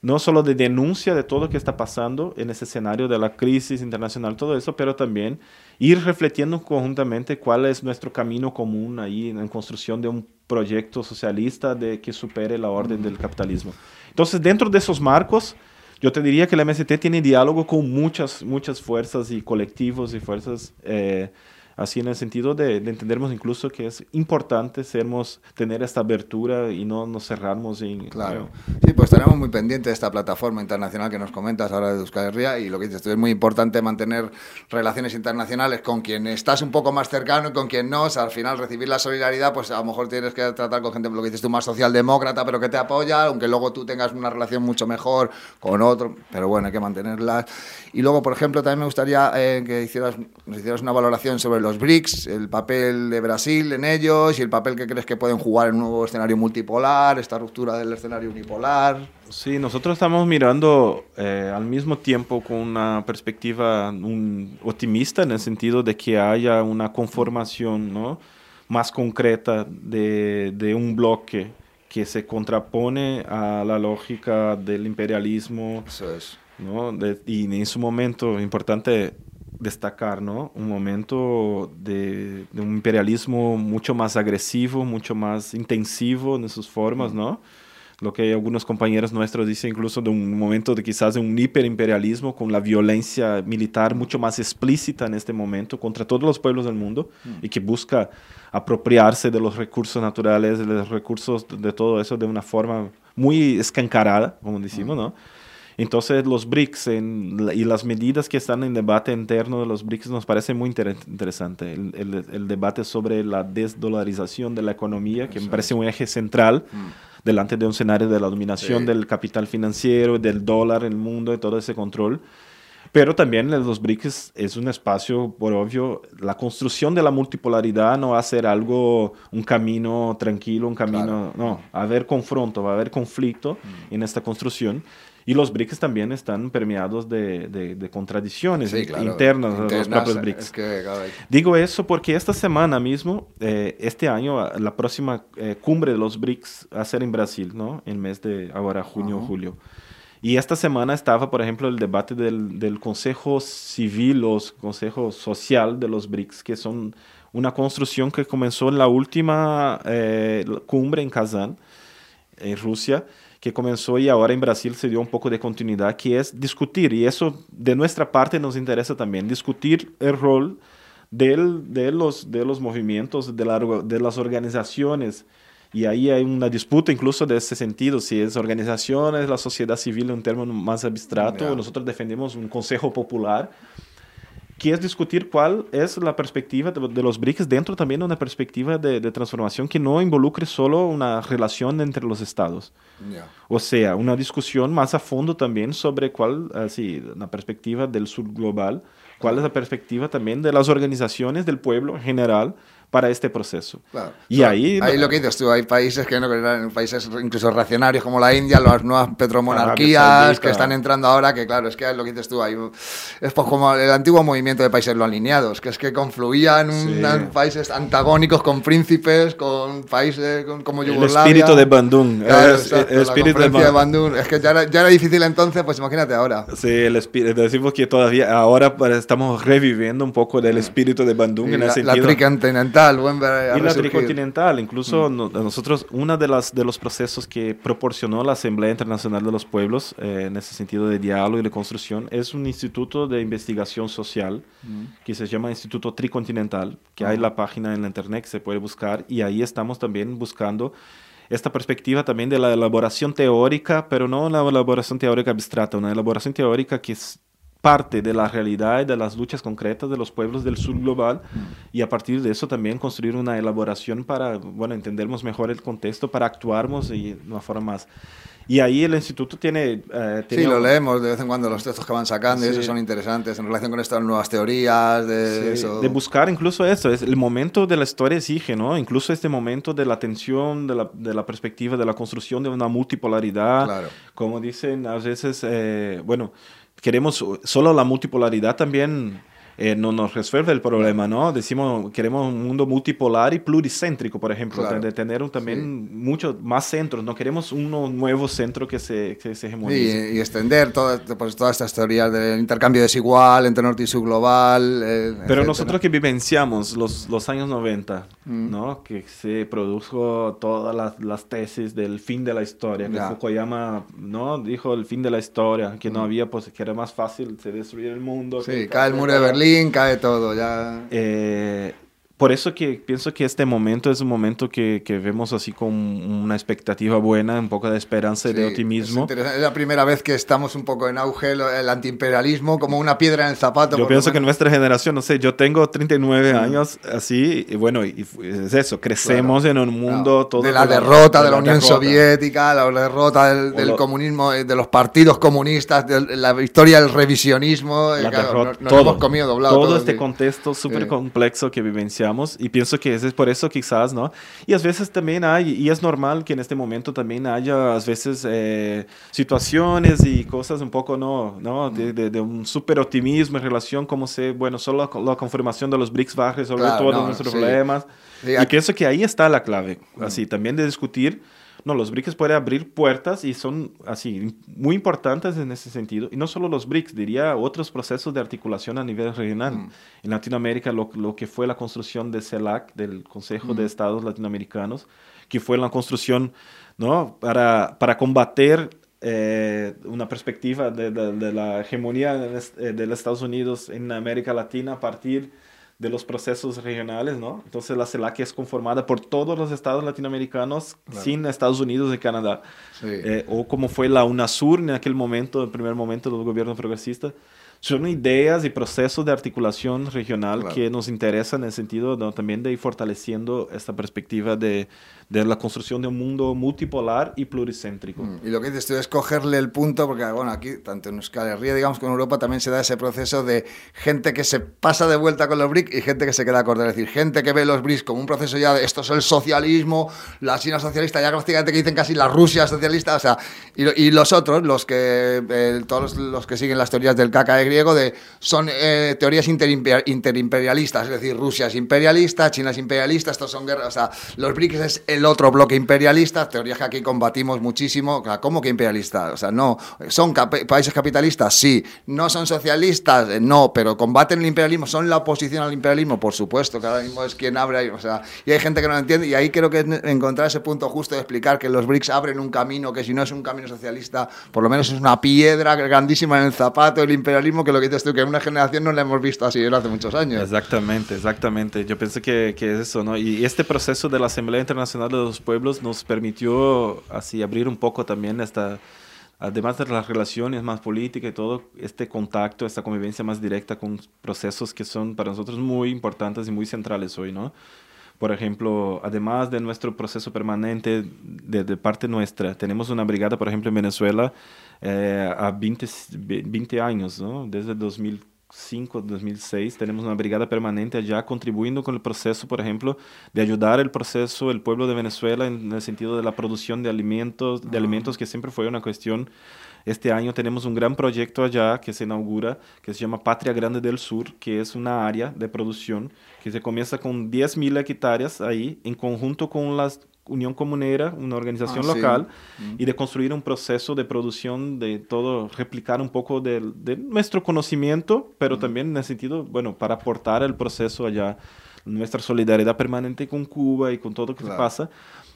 no solo de denuncia de todo lo que está pasando en ese escenario de la crisis internacional, todo eso, pero también ir refletiendo conjuntamente cuál es nuestro camino común ahí en construcción de un proyecto socialista de que supere la orden del capitalismo. Entonces, dentro de esos marcos, yo te diría que la MST tiene diálogo con muchas, muchas fuerzas y colectivos y fuerzas, eh, así en el sentido de, de entendernos incluso que es importante sermos, tener esta abertura y no nos cerrarnos en... Claro. Sí, pues tenemos muy pendiente esta plataforma internacional que nos comentas ahora de Euskal Herria y lo que dices es muy importante mantener relaciones internacionales con quien estás un poco más cercano y con quien no. O sea, al final recibir la solidaridad, pues a lo mejor tienes que tratar con gente, lo que dices tú, más socialdemócrata, pero que te apoya, aunque luego tú tengas una relación mucho mejor con otro. Pero bueno, hay que mantenerlas. Y luego, por ejemplo, también me gustaría eh, que hicieras, nos hicieras una valoración sobre los BRICS, el papel de Brasil en ellos y el papel que crees que pueden jugar en un nuevo escenario multipolar, esta ruptura del escenario unipolar. Sí, nosotros estamos mirando eh, al mismo tiempo con una perspectiva un, optimista en el sentido de que haya una conformación ¿no? más concreta de, de un bloque que se contrapone a la lógica del imperialismo Eso es. ¿no? De- y en su momento, importante destacar, ¿no? Un momento de, de un imperialismo mucho más agresivo, mucho más intensivo en sus formas, ¿no? Lo que algunos compañeros nuestros dicen incluso de un momento de quizás de un hiperimperialismo con la violencia militar mucho más explícita en este momento contra todos los pueblos del mundo y que busca apropiarse de los recursos naturales, de los recursos de todo eso de una forma muy escancarada, como decimos, ¿no? Entonces los BRICS en y las medidas que están en debate interno de los BRICS nos parece muy inter- interesante. El, el- el debate sobre la desdolarización de la economía, que me parece un eje central delante de un escenario de la dominación Sí. del capital financiero, del dólar en el mundo, de todo ese control. Pero también los BRICS es un espacio, por obvio, la construcción de la multipolaridad no va a ser algo, un camino tranquilo, un camino, no, va a haber confronto, va a haber conflicto Mm. en esta construcción. Y los BRICS también están permeados de, de- de contradicciones Sí, claro. internas de los Internas, propios BRICS. Es que, claro, Digo eso porque esta semana mismo, eh, este año, a- la próxima eh, cumbre de los BRICS va a ser en Brasil, ¿no? En mes de ahora, junio, Ajá. julio. Y esta semana estaba, por ejemplo, el debate del, del Consejo Civil o Consejo Social de los BRICS, que son una construcción que comenzó en la última eh, cumbre en Kazán, en Rusia, que comenzó y ahora en Brasil se dio un poco de continuidad, que es discutir, y eso de nuestra parte nos interesa también, discutir el rol del, de, los, de los movimientos, de, la, de las organizaciones. Y ahí hay una disputa incluso de ese sentido, si es organizaciones, la sociedad civil en un término más abstracto, Ya. nosotros defendemos un consejo popular, que es discutir cuál es la perspectiva de, de los BRICS dentro también de una perspectiva de, de transformación que no involucre solo una relación entre los estados. O sea, una discusión más a fondo también sobre cuál, así, la perspectiva del sur global, cuál es la perspectiva también de las organizaciones del pueblo en general para este proceso. Claro. Y ahí... Ahí lo que dices tú, hay países que no que eran países incluso reaccionarios como la India, las nuevas petromonarquías que están entrando ahora, que claro, es que es lo que dices tú, hay, es pues como el antiguo movimiento de países lo alineados, que es que confluían Sí. países antagónicos con príncipes, con países con- como El Yugoslavia. espíritu de Bandung. Claro, el, exacto, el la espíritu de conferencia de Bandung. Bandung. Es que ya era, ya era difícil entonces, pues imagínate ahora. Sí, el espíritu, decimos que todavía ahora pues, estamos reviviendo un poco del espíritu de Bandung Y en la, el la sentido... tricontinental, a la resurgir. tricontinental, incluso no- a nosotros, uno de, las, de los procesos que proporcionó la Asamblea Internacional de los Pueblos eh, en ese sentido de diálogo y de construcción es un instituto de investigación social que se llama Instituto Tricontinental, que hay la página en la internet que se puede buscar y ahí estamos también buscando esta perspectiva también de la elaboración teórica, pero no una elaboración teórica abstracta, una elaboración teórica que es parte de la realidad y de las luchas concretas de los pueblos del sur global y a partir de eso también construir una elaboración para, bueno, entendermos mejor el contexto, para actuarmos y de una forma más. Y ahí el instituto tiene... eh, Sí, lo leemos de vez en cuando, los textos que van sacando, y Sí. esos son interesantes en relación con estas nuevas teorías, de Sí, eso. de buscar incluso eso, es el momento de la historia exige, ¿no? Incluso este momento de la tensión, de la, de la perspectiva, de la construcción de una multipolaridad, Claro. como dicen a veces, eh, bueno, queremos solo la multipolaridad también eh, no nos resuelve el problema, ¿no? Decimos, queremos un mundo multipolar y pluricéntrico, por ejemplo, Claro. de tener también muchos más centros, no queremos un nuevo centro que se, que se Sí, hegemonice. y, y extender todas, pues, todas estas teorías del intercambio desigual entre norte y sur global. eh, Pero etcétera. nosotros que vivenciamos los, los años 90, Mm. ¿no? Que se produjo todas las, las tesis del fin de la historia, que Ya. Fukuyama, ¿no? Dijo el fin de la historia, que no había, pues, que era más fácil se destruir el mundo. Mm. Sí, que- cae el muro de Berlín, cae todo, ya. Eh, por eso que pienso que este momento es un momento que, que vemos así con una expectativa buena, un poco de esperanza y de optimismo. Es, la primera vez que estamos un poco en auge el antiimperialismo como una piedra en el zapato. Yo pienso que nuestra generación, no sé, yo tengo 39 años así, y bueno, y fu- es eso, crecemos en un mundo todo de la derrota de la, Unión derrota. Soviética, la derrota del, del lo- comunismo, eh, de los partidos comunistas, de la victoria del revisionismo. eh, La claro, derrota, nos- nos todo, hemos comido doblado. todo todo, este sí. contexto súper complejo que vivenciamos y pienso que es por eso quizás, ¿no? Y a veces también hay, y es normal que en este momento también haya a veces eh, situaciones y cosas un poco, ¿no? ¿no? De, de- de un súper optimismo en relación como se, bueno, solo la, la conformación de los BRICS va a resolver Claro, todos no, nuestros sí. problemas. Sí, y pienso que ahí está la clave, así, también de discutir. No, los BRICS pueden abrir puertas y son así muy importantes en ese sentido. Y no solo los BRICS, diría otros procesos de articulación a nivel regional. En Latinoamérica, lo, lo que fue la construcción de CELAC, del Consejo de Estados Latinoamericanos, que fue la construcción ¿no? para, para combater eh, una perspectiva de, de- de la hegemonía de, eh, de los Estados Unidos en América Latina a partir de los procesos regionales, ¿no? Entonces la CELAC es conformada por todos los estados latinoamericanos sin Estados Unidos y Canadá. Sí. Eh, o como fue la UNASUR en aquel momento, el primer momento del gobierno progresista. Son ideas y procesos de articulación regional Claro. que nos interesan en el sentido ¿no? también de ir fortaleciendo esta perspectiva de, de la construcción de un mundo multipolar y pluricéntrico. Mm, Y lo que dices tú es cogerle el punto, porque bueno, aquí, tanto en Euskal Herria, digamos, como en Europa, también se da ese proceso de gente que se pasa de vuelta con los BRICS y gente que se queda corta. Es decir, gente que ve los BRICS como un proceso ya de esto es el socialismo, la China socialista, ya prácticamente que dicen casi la Rusia socialista, o sea, y, y los otros, los que, eh, todos los, los que siguen las teorías del KKE griego, de, son eh, teorías interimper- interimperialistas, es decir, Rusia es imperialista, China es imperialista, estos son guerras, o sea, los BRICS es el otro bloque imperialista, teorías que aquí combatimos muchísimo, ¿cómo que imperialista? O sea, no, ¿son países capitalistas? Sí, ¿no son socialistas? Eh, No, pero combaten el imperialismo, ¿son la oposición al imperialismo? Por supuesto, que ahora mismo es quien abre o sea, y hay gente que no lo entiende, y ahí creo que encontrar ese punto justo de explicar que los BRICS abren un camino, que si no es un camino socialista, por lo menos es una piedra grandísima en el zapato del imperialismo, que lo que dices tú, que en una generación no la hemos visto así desde hace muchos años. Exactamente, exactamente. Yo pienso que, que es eso, ¿no? Y este proceso de la Asamblea Internacional de los Pueblos nos permitió así abrir un poco también esta, además de las relaciones más políticas y todo, este contacto, esta convivencia más directa con procesos que son para nosotros muy importantes y muy centrales hoy, ¿no? Por ejemplo, además de nuestro proceso permanente de, de parte nuestra, tenemos una brigada, por ejemplo, en Venezuela eh, a 20, 20 años, ¿no? Desde 2005, 2006, tenemos una brigada permanente allá contribuyendo con el proceso, por ejemplo, de ayudar el proceso, el pueblo de Venezuela en el sentido de la producción de alimentos, de alimentos que siempre fue una cuestión. Este año tenemos un gran proyecto allá que se inaugura, que se llama Patria Grande del Sur, que es una área de producción que se comienza con 10.000 hectáreas ahí, en conjunto con la Unión Comunera, una organización Ah, sí. local, y de construir un proceso de producción de todo, replicar un poco del- de, nuestro conocimiento, pero también en el sentido, bueno, para aportar el proceso allá, nuestra solidaridad permanente con Cuba y con todo lo que Claro. pasa.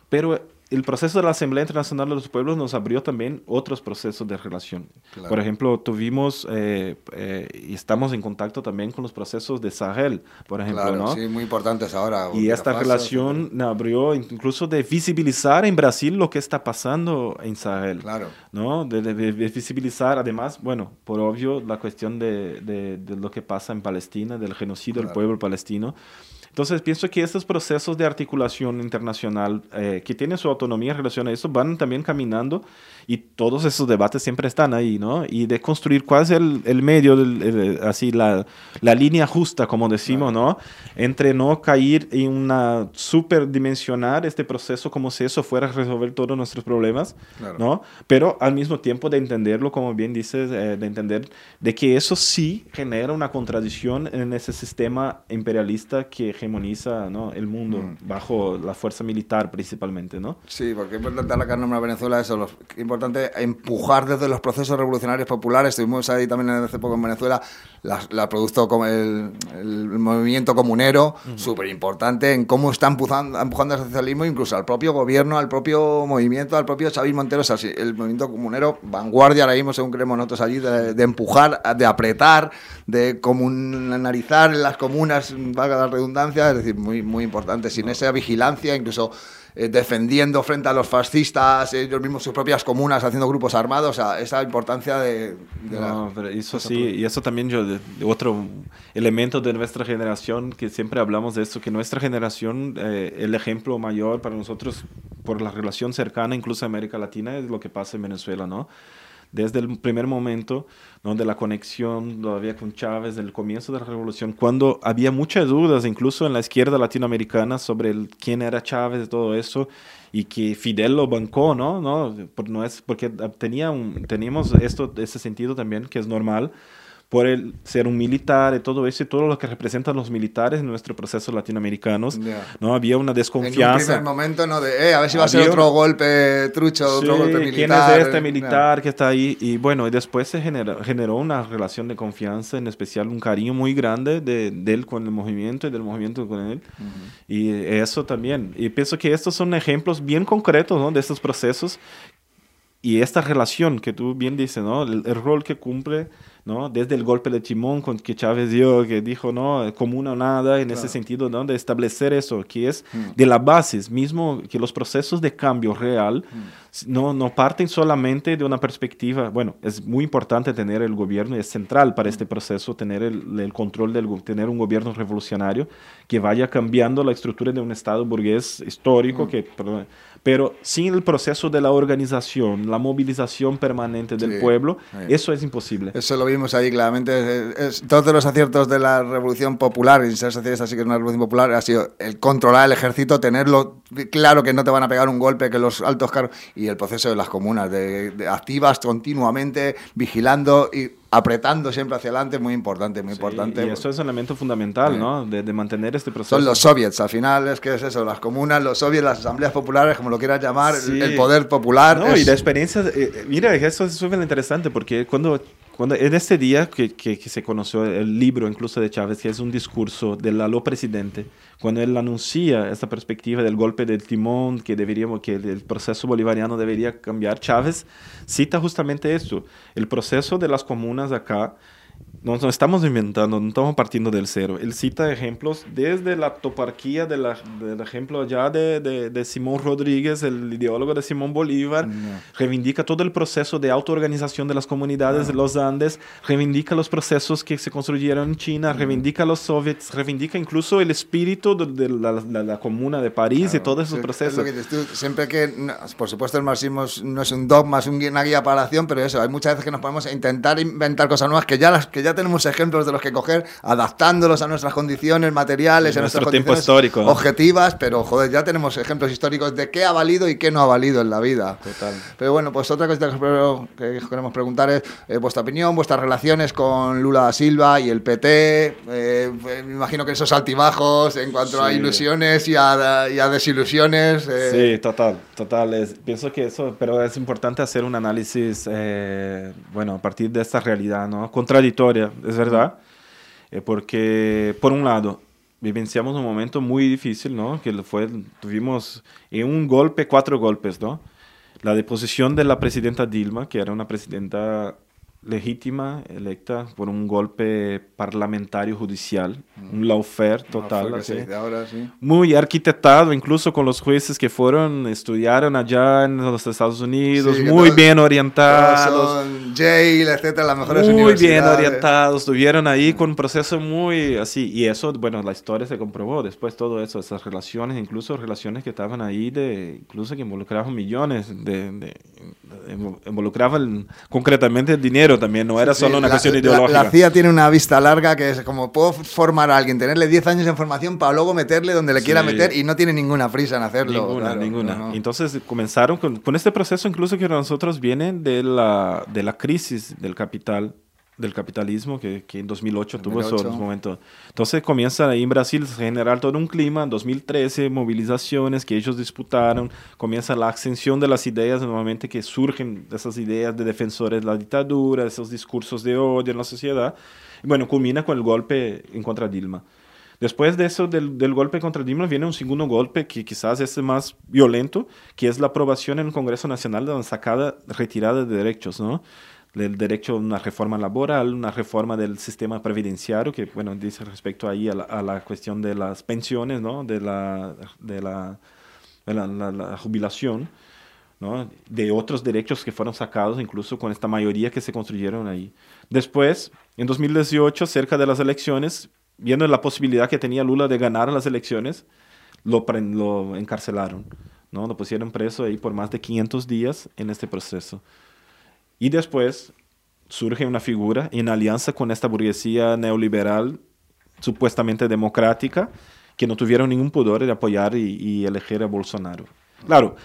Pero el proceso de la Asamblea Internacional de los Pueblos nos abrió también otros procesos de relación. Claro. Por ejemplo, tuvimos eh, eh, y estamos en contacto también con los procesos de Sahel, por ejemplo, Claro, ¿no? sí, muy importantes ahora. Y esta relación me abrió incluso de visibilizar en Brasil lo que está pasando en Sahel. Claro. ¿no? De, de- de visibilizar, además, bueno, por obvio, la cuestión de, de- lo que pasa en Palestina, del genocidio del Claro. pueblo palestino. Entonces, pienso que estos procesos de articulación internacional eh, que tienen su autonomía en relación a eso van también caminando y todos esos debates siempre están ahí, ¿no? Y de construir cuál es el, el medio, del- el- así, la, la línea justa, como decimos, ¿no? Entre no caer en una superdimensionar este proceso como si eso fuera a resolver todos nuestros problemas, Claro. ¿no? Pero al mismo tiempo de entenderlo, como bien dices, eh, de entender de que eso sí genera una contradicción en ese sistema imperialista que hegemoniza ¿no? el mundo Mm. bajo la fuerza militar principalmente, ¿no? Sí, porque es importante ahora que has nombrado a Venezuela eso, lo- es importante empujar desde los procesos revolucionarios populares. Estuvimos ahí también hace poco en Venezuela, la, la producto como el, el movimiento comunero, súper importante en cómo está empujando, empujando al socialismo, incluso al propio gobierno, al propio movimiento, al propio chavismo entero. O sea, el movimiento comunero, vanguardia ahora mismo, según creemos nosotros allí, de, de empujar, de apretar, de comunalizar en las comunas, valga la redundancia, es decir, muy, muy importante. Sin esa vigilancia, incluso eh, defendiendo frente a los fascistas, ellos mismos sus propias comunas, haciendo grupos armados, o sea, esa importancia de... de la- No, pero eso sí, y eso también yo, otro elemento de nuestra generación, que siempre hablamos de esto, que nuestra generación, eh, el ejemplo mayor para nosotros, por la relación cercana, incluso a América Latina, es lo que pasa en Venezuela, ¿no? Desde el primer momento, ¿no? de la conexión todavía con Chávez, del comienzo de la revolución, cuando había muchas dudas, incluso en la izquierda latinoamericana, sobre el, quién era Chávez y todo eso, y que Fidel lo bancó, ¿no? ¿No? No es, porque tenía un- teníamos esto, ese sentido también, que es normal, por el ser un militar y todo eso, y todo lo que representan los militares en nuestros procesos latinoamericanos, Ya. ¿no? Había una En un desconfianza. primer momento, ¿no? De, eh, a ver si va a ser otro golpe trucho, otro Sí, golpe militar. ¿Quién es este militar que está ahí? Y bueno, y después se genera- generó una relación de confianza, en especial un cariño muy grande de, de él con el movimiento y del movimiento con él. Y eso también. Y pienso que estos son ejemplos bien concretos ¿no? de estos procesos y esta relación que tú bien dices, ¿no? El, el rol que cumple, ¿no? Desde el golpe de timón con que Chávez dio, que dijo, no, comuna o nada, en ese sentido, ¿no? De establecer eso, que es de la base, mismo que los procesos de cambio real no, no parten solamente de una perspectiva, bueno, es muy importante tener el gobierno, y es central para este proceso tener el, el control del, tener un gobierno revolucionario que vaya cambiando la estructura de un Estado burgués histórico, que, perdón, pero sin el proceso de la organización, la movilización permanente del Sí, pueblo, sí. eso es imposible. Eso lo vimos ahí claramente. Es- es- todos los aciertos de la revolución popular, y ser socialista sí que es una revolución popular, ha sido el controlar el ejército, tenerlo claro que no te van a pegar un golpe, que los altos cargos. Y el proceso de las comunas, de, de activas continuamente, vigilando y apretando siempre hacia adelante, muy importante, muy Sí, importante. y eso es un elemento fundamental, Sí. ¿no? De, de mantener este proceso. Son los soviets, al final es que es eso, las comunas, los soviets, las asambleas populares, como lo quieras llamar, el- Sí. el poder popular. No, es- y la experiencia, eh, mira, eso es súper interesante porque cuando, cuando en este día que, que, que se conoció el libro incluso de Chávez, que es un discurso del aló presidente, cuando él anuncia esta perspectiva del golpe del timón, que deberíamos, que el, proceso bolivariano debería cambiar, Chávez cita justamente esto, el proceso de las comunas acá, no, no estamos inventando, no estamos partiendo del cero. Él cita ejemplos desde la toparquía de la- del ejemplo ya de, de, de Simón Rodríguez, el ideólogo de Simón Bolívar, reivindica todo el proceso de autoorganización de las comunidades de los Andes, reivindica los procesos que se construyeron en China, reivindica los soviets, reivindica incluso el espíritu de, de la, la- la comuna de París y todos esos es procesos. lo que dices tú, siempre que, no, por supuesto, el marxismo es- no es un dogma, es un- una guía para la acción, pero eso, hay muchas veces que nos podemos intentar inventar cosas nuevas que ya las que ya tenemos ejemplos de los que coger, adaptándolos a nuestras condiciones materiales, En a nuestras tiempo condiciones histórico. objetivas, pero joder, ya tenemos ejemplos históricos de qué ha valido y qué no ha valido en la vida. Total. Pero bueno, pues otra cosa que, queremos preguntar es eh, vuestra opinión, vuestras relaciones con Lula da Silva y el PT. eh, me imagino que esos altibajos en cuanto a Sí. ilusiones y a, y a desilusiones. eh, Sí, total, total. Es- pienso que eso, pero es importante hacer un análisis, eh, bueno, a partir de esta realidad, ¿no? Contradictoria, es verdad, eh, porque por un lado vivenciamos un momento muy difícil, ¿no? Que fue, tuvimos en un golpe, cuatro golpes, ¿no? La deposición de la presidenta Dilma, que era una presidenta legítima, electa por un golpe parlamentario judicial, un lawfare total. así ahora, sí. muy arquitectado, incluso con los jueces que fueron, estudiaron allá en los Estados Unidos, Sí, muy todos- bien orientados, Yale, etcétera, las mejores muy bien orientados, estuvieron ahí con un proceso muy así, y eso, bueno, la historia se comprobó después todo eso, esas relaciones, incluso relaciones que estaban ahí, de, incluso que involucraban millones, de, de- de- involucraban concretamente el dinero también, no era Sí, solo una la- cuestión la- ideológica. La, CIA tiene una vista larga que es como puedo formar a alguien, tenerle 10 años en formación para luego meterle donde le quiera Sí. meter y no tiene ninguna prisa en hacerlo. Ninguna, claro, ninguna. no, no. Entonces comenzaron con, con este proceso incluso que nosotros viene de la, de la crisis del capital, del capitalismo que, que en 2008, tuvo 2008. esos momentos. Entonces comienza ahí en Brasil a generar todo un clima, en 2013 movilizaciones que ellos disputaron, comienza la ascensión de las ideas nuevamente que surgen esas ideas de defensores de la dictadura, esos discursos de odio en la sociedad. Y bueno, culmina con el golpe en contra de Dilma. Después de eso, del, del golpe contra Dilma, viene un segundo golpe que quizás es más violento, que es la aprobación en el Congreso Nacional de la sacada, retirada de derechos, ¿no? Del derecho a una reforma laboral, una reforma del sistema previdenciario, que, bueno, dice respecto ahí a la, a la cuestión de las pensiones, ¿no? De la, de la, de la, la- la jubilación, ¿no? De otros derechos que fueron sacados, incluso con esta mayoría que se construyeron ahí. Después, en 2018, cerca de las elecciones, viendo la posibilidad que tenía Lula de ganar las elecciones, lo, lo encarcelaron, ¿no? Lo pusieron preso ahí por más de 500 días en este proceso. Y después surge una figura en alianza con esta burguesía neoliberal, supuestamente democrática, que no tuvieron ningún pudor de apoyar y, y elegir a Bolsonaro. Claro,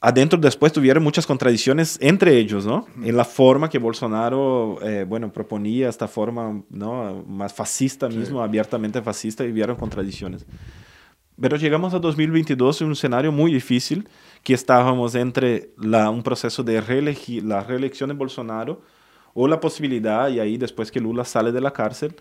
adentro después tuvieron muchas contradicciones entre ellos, ¿no? En la forma que Bolsonaro, eh, bueno, proponía esta forma, ¿no? Más fascista mismo, abiertamente fascista, y vieron contradicciones. Pero llegamos a 2022 en un escenario muy difícil, que estábamos entre la, un proceso de reelegir, la reelección de Bolsonaro o la posibilidad, y ahí después que Lula sale de la cárcel,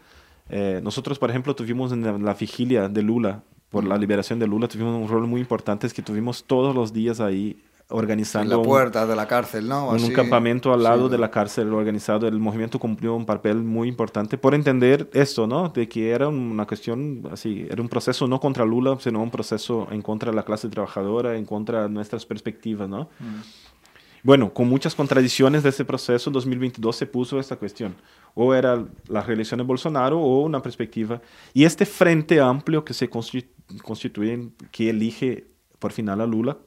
eh, nosotros, por ejemplo, tuvimos en la, la vigilia de Lula, por la liberación de Lula, tuvimos un rol muy importante, es que tuvimos todos los días ahí En organizando la un- puerta de la cárcel, ¿no? En un campamento al lado Sí. de la cárcel organizado, el movimiento cumplió un papel muy importante por entender esto, ¿no? De que era una cuestión así, era un proceso no contra Lula, sino un proceso en contra de la clase trabajadora, en contra de nuestras perspectivas, ¿no? Bueno, con muchas contradicciones de ese proceso, en 2022 se puso esta cuestión. O era la reelección de Bolsonaro o una perspectiva. Y este frente amplio que se constitu- constituye, que elige por final a Lula,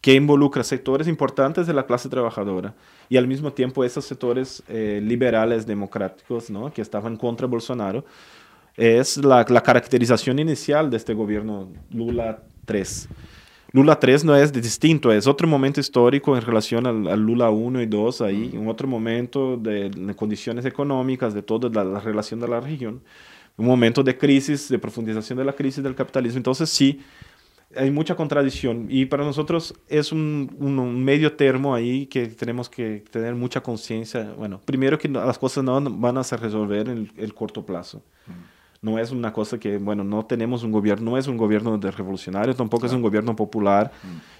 que involucra sectores importantes de la clase trabajadora y al mismo tiempo esos sectores eh, liberales democráticos ¿no? que estaban contra Bolsonaro, es la, la caracterización inicial de este gobierno Lula 3. Lula 3 no es distinto, es otro momento histórico en relación al, al Lula 1 y 2, ahí, un otro momento de, de condiciones económicas, de toda la, la relación de la región, un momento de crisis, de profundización de la crisis del capitalismo. Entonces sí, hay mucha contradicción y para nosotros es un, un- un medio termo ahí que tenemos que tener mucha conciencia. Bueno, primero que no- las cosas no van a se resolver en el, el corto plazo. No es una cosa que, bueno, no tenemos un gobierno, no es un gobierno de revolucionario, tampoco es un gobierno popular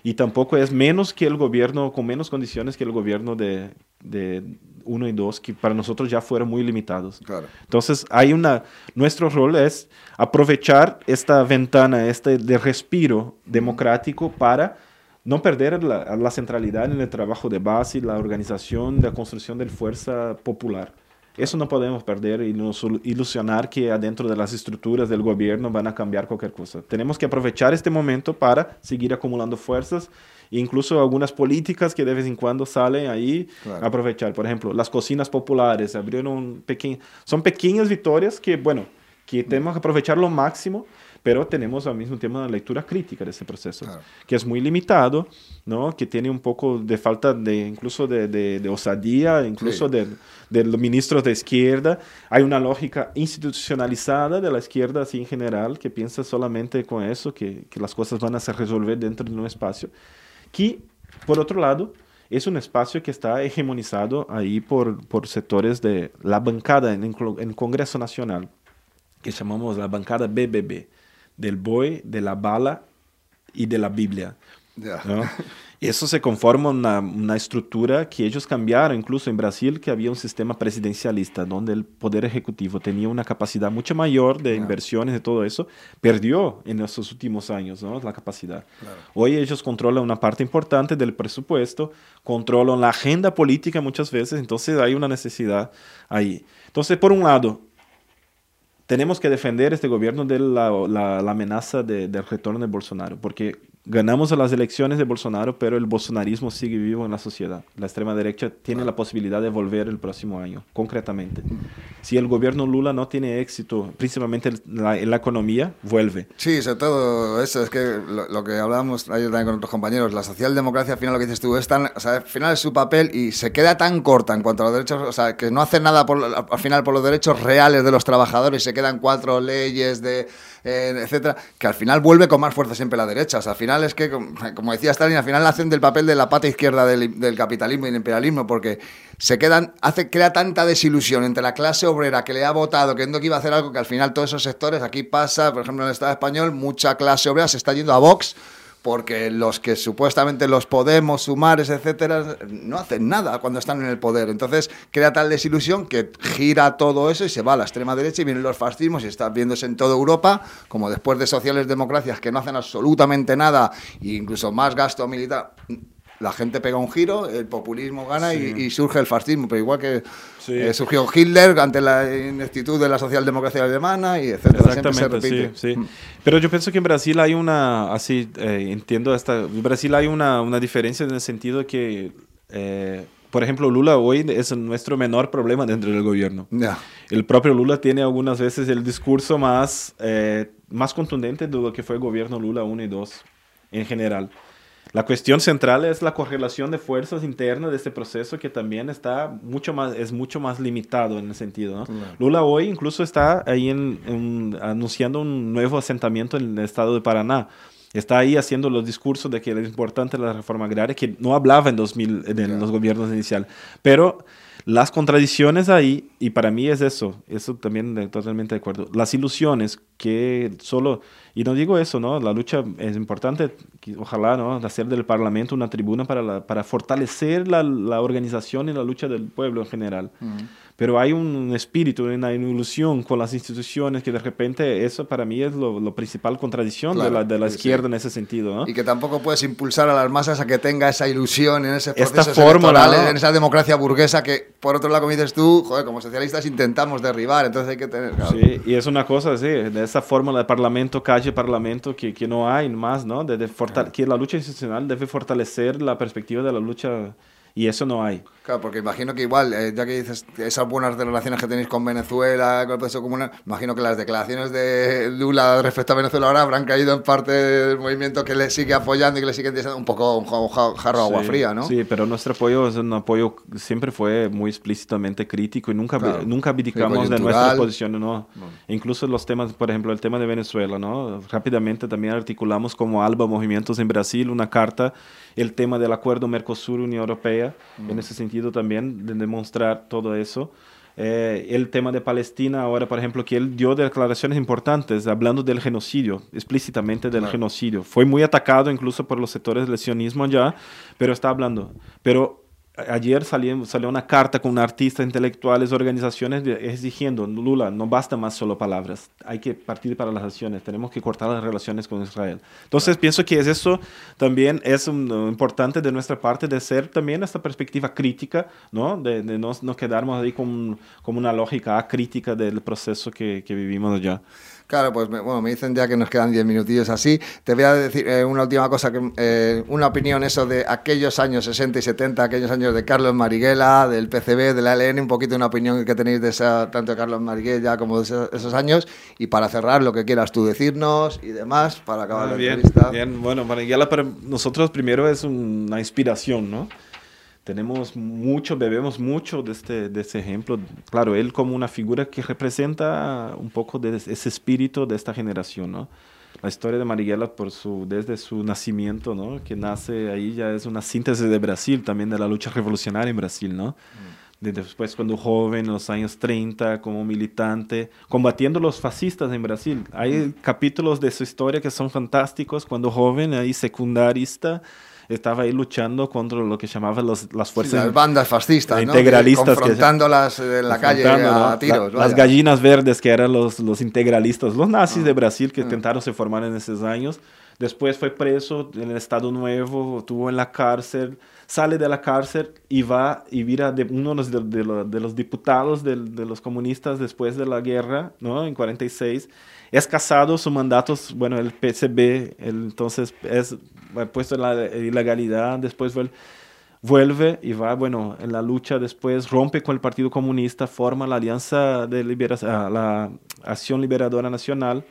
y tampoco es menos que el gobierno, con menos condiciones que el gobierno de, de uno y dos, que para nosotros ya fueron muy limitados. Claro. Entonces, hay una, nuestro rol es aprovechar esta ventana, este de respiro democrático para no perder la, la centralidad en el trabajo de base, la organización, la construcción de fuerza popular. Eso no podemos perder y nos ilusionar que adentro de las estructuras del gobierno van a cambiar cualquier cosa. Tenemos que aprovechar este momento para seguir acumulando fuerzas incluso algunas políticas que de vez en cuando salen ahí, Claro. aprovechar. Por ejemplo, las cocinas populares abrieron un pequeño... Son pequeñas victorias que, bueno, que tenemos que aprovechar lo máximo, pero tenemos al mismo tiempo una lectura crítica de ese proceso, Claro. que es muy limitado, ¿no? que tiene un poco de falta de incluso de, de, de osadía, incluso Sí. de, de los ministros de izquierda. Hay una lógica institucionalizada de la izquierda así en general, que piensa solamente con eso, que, que las cosas van a se resolver dentro de un espacio, que, por otro lado, es un espacio que está hegemonizado ahí por, por sectores de la bancada en el Congreso Nacional, que llamamos la bancada BBB, del BOE, de la bala y de la Biblia. Ya. ¿no? Eso se conforma una, una estructura que ellos cambiaron, incluso en Brasil, que había un sistema presidencialista, donde el poder ejecutivo tenía una capacidad mucho mayor de inversiones y todo eso, perdió en estos últimos años ¿no? la capacidad. Hoy ellos controlan una parte importante del presupuesto, controlan la agenda política muchas veces, entonces hay una necesidad ahí. Entonces, por un lado, tenemos que defender este gobierno de la, la- la amenaza de- del retorno de Bolsonaro, porque ganamos las elecciones de Bolsonaro, pero el bolsonarismo sigue vivo en la sociedad. La extrema derecha tiene la posibilidad de volver el próximo año, concretamente. Si el gobierno Lula no tiene éxito, principalmente en la, en la economía, vuelve. Sí, sobre todo eso, es que lo, lo que hablábamos ayer también con otros compañeros, la socialdemocracia, al final lo que dices tú, es tan, o sea, al final es su papel y se queda tan corta en cuanto a los derechos, o sea, que no hace nada por, al final por los derechos reales de los trabajadores, se quedan cuatro leyes de, etcétera, que al final vuelve con más fuerza siempre la derecha, al final es que, como, decía Stalin, al final hacen del papel de la pata izquierda del, del capitalismo y del imperialismo, porque se quedan, hace, crea tanta desilusión entre la clase obrera que le ha votado, creyendo que iba a hacer algo que al final todos esos sectores, aquí pasa, por ejemplo en el Estado español, mucha clase obrera se está yendo a Vox porque los que supuestamente los Podemos, Sumares, etcétera, no hacen nada cuando están en el poder. Entonces crea tal desilusión que gira todo eso y se va a la extrema derecha y vienen los fascismos y está viéndose en toda Europa, como después de sociales democracias que no hacen absolutamente nada e incluso más gasto militar. La gente pega un giro, el populismo gana y, y surge el fascismo, pero igual que Sí. eh, surgió Hitler ante la ineptitud de la socialdemocracia alemana y etcétera. Siempre se Exactamente, sí, sí. Pero yo pienso que en Brasil hay una, así, eh, entiendo esta, en Brasil hay una, una diferencia en el sentido que, eh, por ejemplo, Lula hoy es nuestro menor problema dentro del gobierno. Ya. El propio Lula tiene algunas veces el discurso más, eh, más contundente de lo que fue el gobierno Lula 1 y 2 en general. La cuestión central es la correlación de fuerzas internas de este proceso que también está mucho más, es mucho más limitado en el sentido. ¿no? Lula hoy incluso está ahí en, en- anunciando un nuevo asentamiento en el estado de Paraná. Está ahí haciendo los discursos de que es importante la reforma agraria, que no hablaba en, 2000, en los gobiernos iniciales. Pero las contradicciones ahí, y para mí es eso, eso también de- totalmente de acuerdo, las ilusiones que solo, y no digo eso, ¿no? La lucha es importante, ojalá, ¿no? Hacer del Parlamento una tribuna para, la- para fortalecer la, la organización y la lucha del pueblo en general. Pero hay un, espíritu, una ilusión con las instituciones que de repente eso para mí es lo, lo principal contradicción de Claro, la, de la sí, sí. izquierda en ese sentido, ¿no? Y que tampoco puedes impulsar a las masas a que tenga esa ilusión en ese proceso fórmula, ¿no? en esa democracia burguesa que, por otro lado, como dices tú, joder, como socialistas intentamos derribar, entonces hay que tener... claro. Sí, y es una cosa así, de esa fórmula de parlamento, calle, parlamento, que, que no hay más, ¿no? De, de forta- que la lucha institucional debe fortalecer la perspectiva de la lucha, y eso no hay. Claro, porque imagino que igual, eh, ya que dices esas buenas relaciones que tenéis con Venezuela, con el proceso comunal, imagino que las declaraciones de Lula respecto a Venezuela ahora habrán caído en parte del movimiento que le sigue apoyando y que le sigue diciendo un poco un, ja- un ja- jarro de agua Sí, fría, ¿no? Sí, pero nuestro apoyo es un apoyo siempre fue muy explícitamente crítico y nunca, Claro. nunca abdicamos Sí, de coyuntural. nuestras posiciones, ¿no? Incluso los temas, por ejemplo, el tema de Venezuela, ¿no? Rápidamente también articulamos como ALBA Movimientos en Brasil una carta, el tema del acuerdo Mercosur-Unión Europea, en ese sentido también, de demostrar todo eso. Eh, el tema de Palestina, ahora, por ejemplo, que él dio declaraciones importantes hablando del genocidio, explícitamente del genocidio. Fue muy atacado incluso por los sectores del sionismo allá, pero está hablando. Pero ayer salió, salió una carta con artistas, intelectuales, organizaciones exigiendo, Lula, no basta más solo palabras, hay que partir para las acciones, tenemos que cortar las relaciones con Israel. Entonces pienso que es eso también es un- importante de nuestra parte de ser también esta perspectiva crítica, ¿no? De, de no, no quedarnos ahí con, con una lógica acrítica del proceso que, que vivimos allá. Claro, pues me, bueno, me dicen ya que nos quedan 10 minutillos así. Te voy a decir eh, una última cosa, que, eh, una opinión eso de aquellos años 60 y 70, aquellos años de Carlos Mariguela, del PCB, de la LN, un poquito una opinión que tenéis de esa, tanto de Carlos Mariguela como de esa- esos años. Y para cerrar, lo que quieras tú decirnos y demás, para acabar Ah, la bien, entrevista. bien. Bueno, Marighella para nosotros primero es una inspiración, ¿no? Tenemos mucho, bebemos mucho de este, de ese ejemplo. Claro, él como una figura que representa un poco de ese espíritu de esta generación, ¿no? La historia de Marighella por su, desde su nacimiento, ¿no? Que nace ahí ya es una síntesis de Brasil, también de la lucha revolucionaria en Brasil, ¿no? De después cuando joven, en los años 30, como militante, combatiendo los fascistas en Brasil. Hay capítulos de su historia que son fantásticos. Cuando joven, ahí secundarista, estaba ahí luchando contra lo que llamaban los, las Sí, fuerzas las bandas fascistas, ¿no? integralistas que- confrontándolas en la calle a tiros. La- las gallinas verdes, que eran los, los integralistas, los nazis Ah. de Brasil que intentaron se formar en esos años. Después fue preso en el Estado Nuevo, estuvo en la cárcel, sale de la cárcel y va y vira de uno de los, de, de lo- de los diputados de, los comunistas después de la guerra, ¿no? En 46. Es casado, su mandato, bueno, el PCB, entonces es puesto en la ilegalidad, después vuelve vuelve y va, bueno, en la lucha después, rompe con el Partido Comunista, forma la Alianza de Liberación, ah, la Acción Liberadora Nacional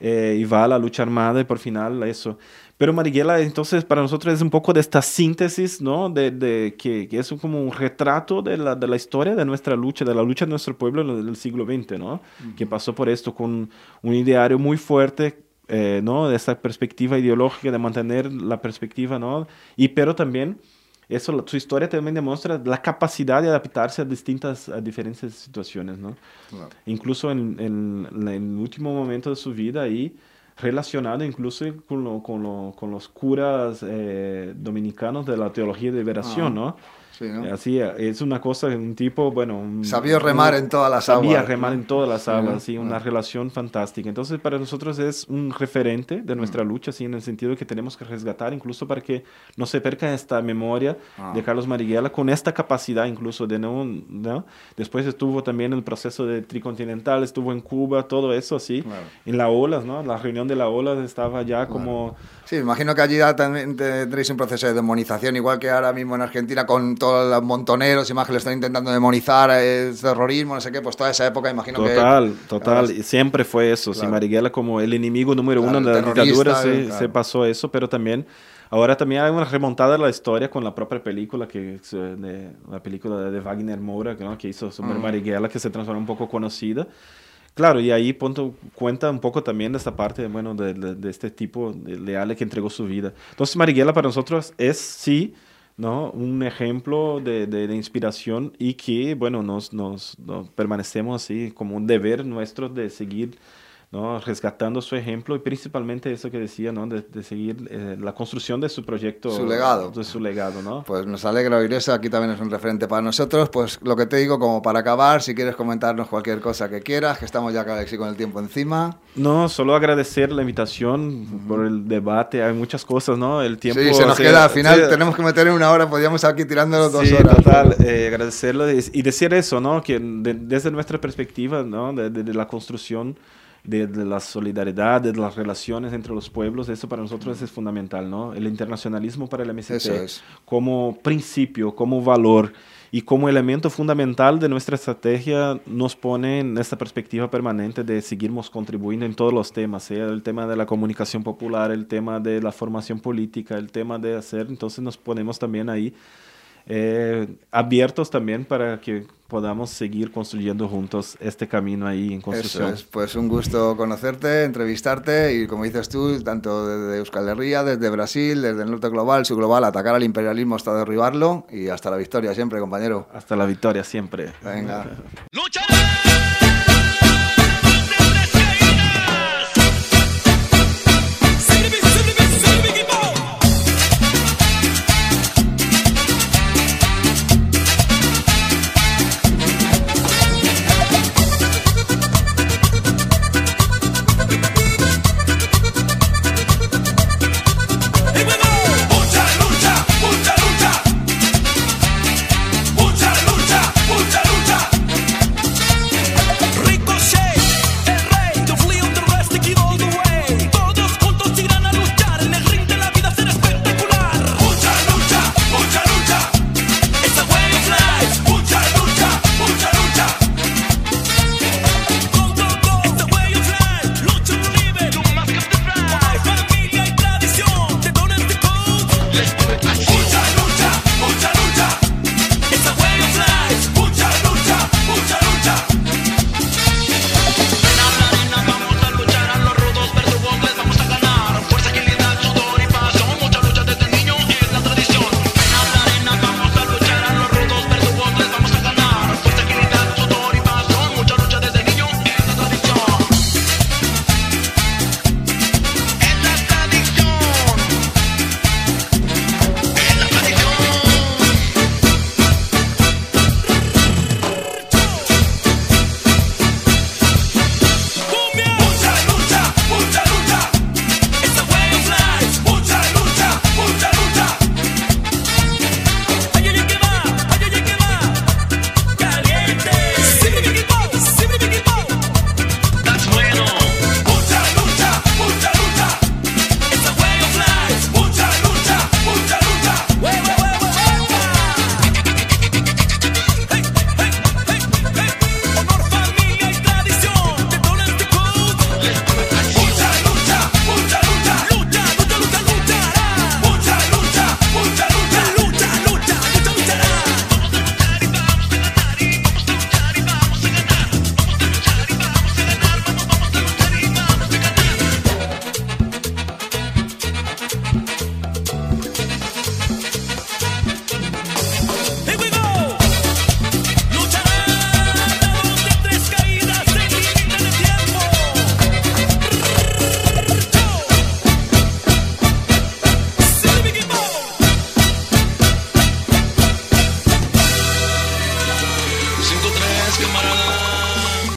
eh, y va a la lucha armada y por final eso. Pero Marighella, entonces, para nosotros es un poco de esta síntesis, ¿no? De, de que, que es como un retrato de la, de la historia de nuestra lucha, de la lucha de nuestro pueblo en el- del siglo XX, ¿no? Que pasó por esto con un ideario muy fuerte, eh, ¿no? De esa perspectiva ideológica, de mantener la perspectiva, ¿no? Y pero también, eso, su historia también demuestra la capacidad de adaptarse a distintas, a diferentes situaciones, ¿no? Claro. incluso en, en, en el último momento de su vida ahí, relacionado incluso con, lo- con, lo- con los curas eh, dominicanos de la teología de liberación, Ah, ¿no? Sí, ¿no? Así, es una cosa, un tipo, bueno... un- Sabía remar un- en todas las sabía aguas, remar ¿no? en todas las Sí, aguas, ¿no? sí, una relación fantástica. Entonces, para nosotros es un referente de nuestra lucha, sí, en el sentido que tenemos que resgatar, incluso para que no se perca esta memoria Ah. de Carlos Marighella, con esta capacidad incluso de no, ¿no? Después estuvo también en el proceso de tricontinental, estuvo en Cuba, todo eso, sí. Claro. En la OLAS, ¿no? La reunión de la OLAS estaba ya como... Sí, imagino que allí ya también tendréis un proceso de demonización, igual que ahora mismo en Argentina con todos los montoneros y más que lo están intentando demonizar, es terrorismo, no sé qué, pues toda esa época imagino Total, que... total. Y siempre fue eso. Sí, Claro. Marighella como el enemigo número uno de el la dictadura, sí, se pasó eso, pero también... Ahora también hay una remontada de la historia con la propia película, que eh, de, la película de, Wagner Moura, que, ¿no? que hizo sobre Mm. Marighella, que se transformó un poco conocida. Claro, y ahí punto, cuenta un poco también de esta parte, bueno, de, de- de este tipo de leal que entregó su vida. Entonces, Marighella para nosotros es, sí, ¿no? un ejemplo de, de- inspiración y que, bueno, nos, nos, nos permanecemos así como un deber nuestro de seguir ¿no? rescatando su ejemplo y principalmente eso que decía, ¿no? de, de seguir eh, la construcción de su proyecto. Su legado. De su legado, ¿no? Pues nos alegra oír eso, aquí también es un referente para nosotros. Pues lo que te digo, como para acabar, si quieres comentarnos cualquier cosa que quieras, que estamos ya casi con el tiempo encima. No, solo agradecer la invitación por el debate, hay muchas cosas, ¿no? El tiempo... sí, se nos queda, al final sí, tenemos que meter en una hora, podríamos aquí tirándolo dos sí, horas. total, eh, agradecerlo y decir eso, ¿no? Que de- desde nuestra perspectiva, ¿no? De- de la construcción de, de la solidaridad, de las relaciones entre los pueblos, eso para nosotros es fundamental, ¿no? El internacionalismo para el es. como principio, como valor y como elemento fundamental de nuestra estrategia nos pone en esta perspectiva permanente de seguirnos contribuyendo en todos los temas, sea el tema de la comunicación popular, el tema de la formación política, el tema de hacer, entonces nos ponemos también ahí eh, abiertos también para que podamos seguir construyendo juntos este camino ahí en construcción. Eso es, pues un gusto conocerte, entrevistarte y como dices tú, tanto desde Euskal Herria, desde Brasil, desde el norte global, su global, atacar al imperialismo hasta derribarlo y hasta la victoria siempre, compañero. Hasta la victoria siempre. Venga. Lucharé Put time.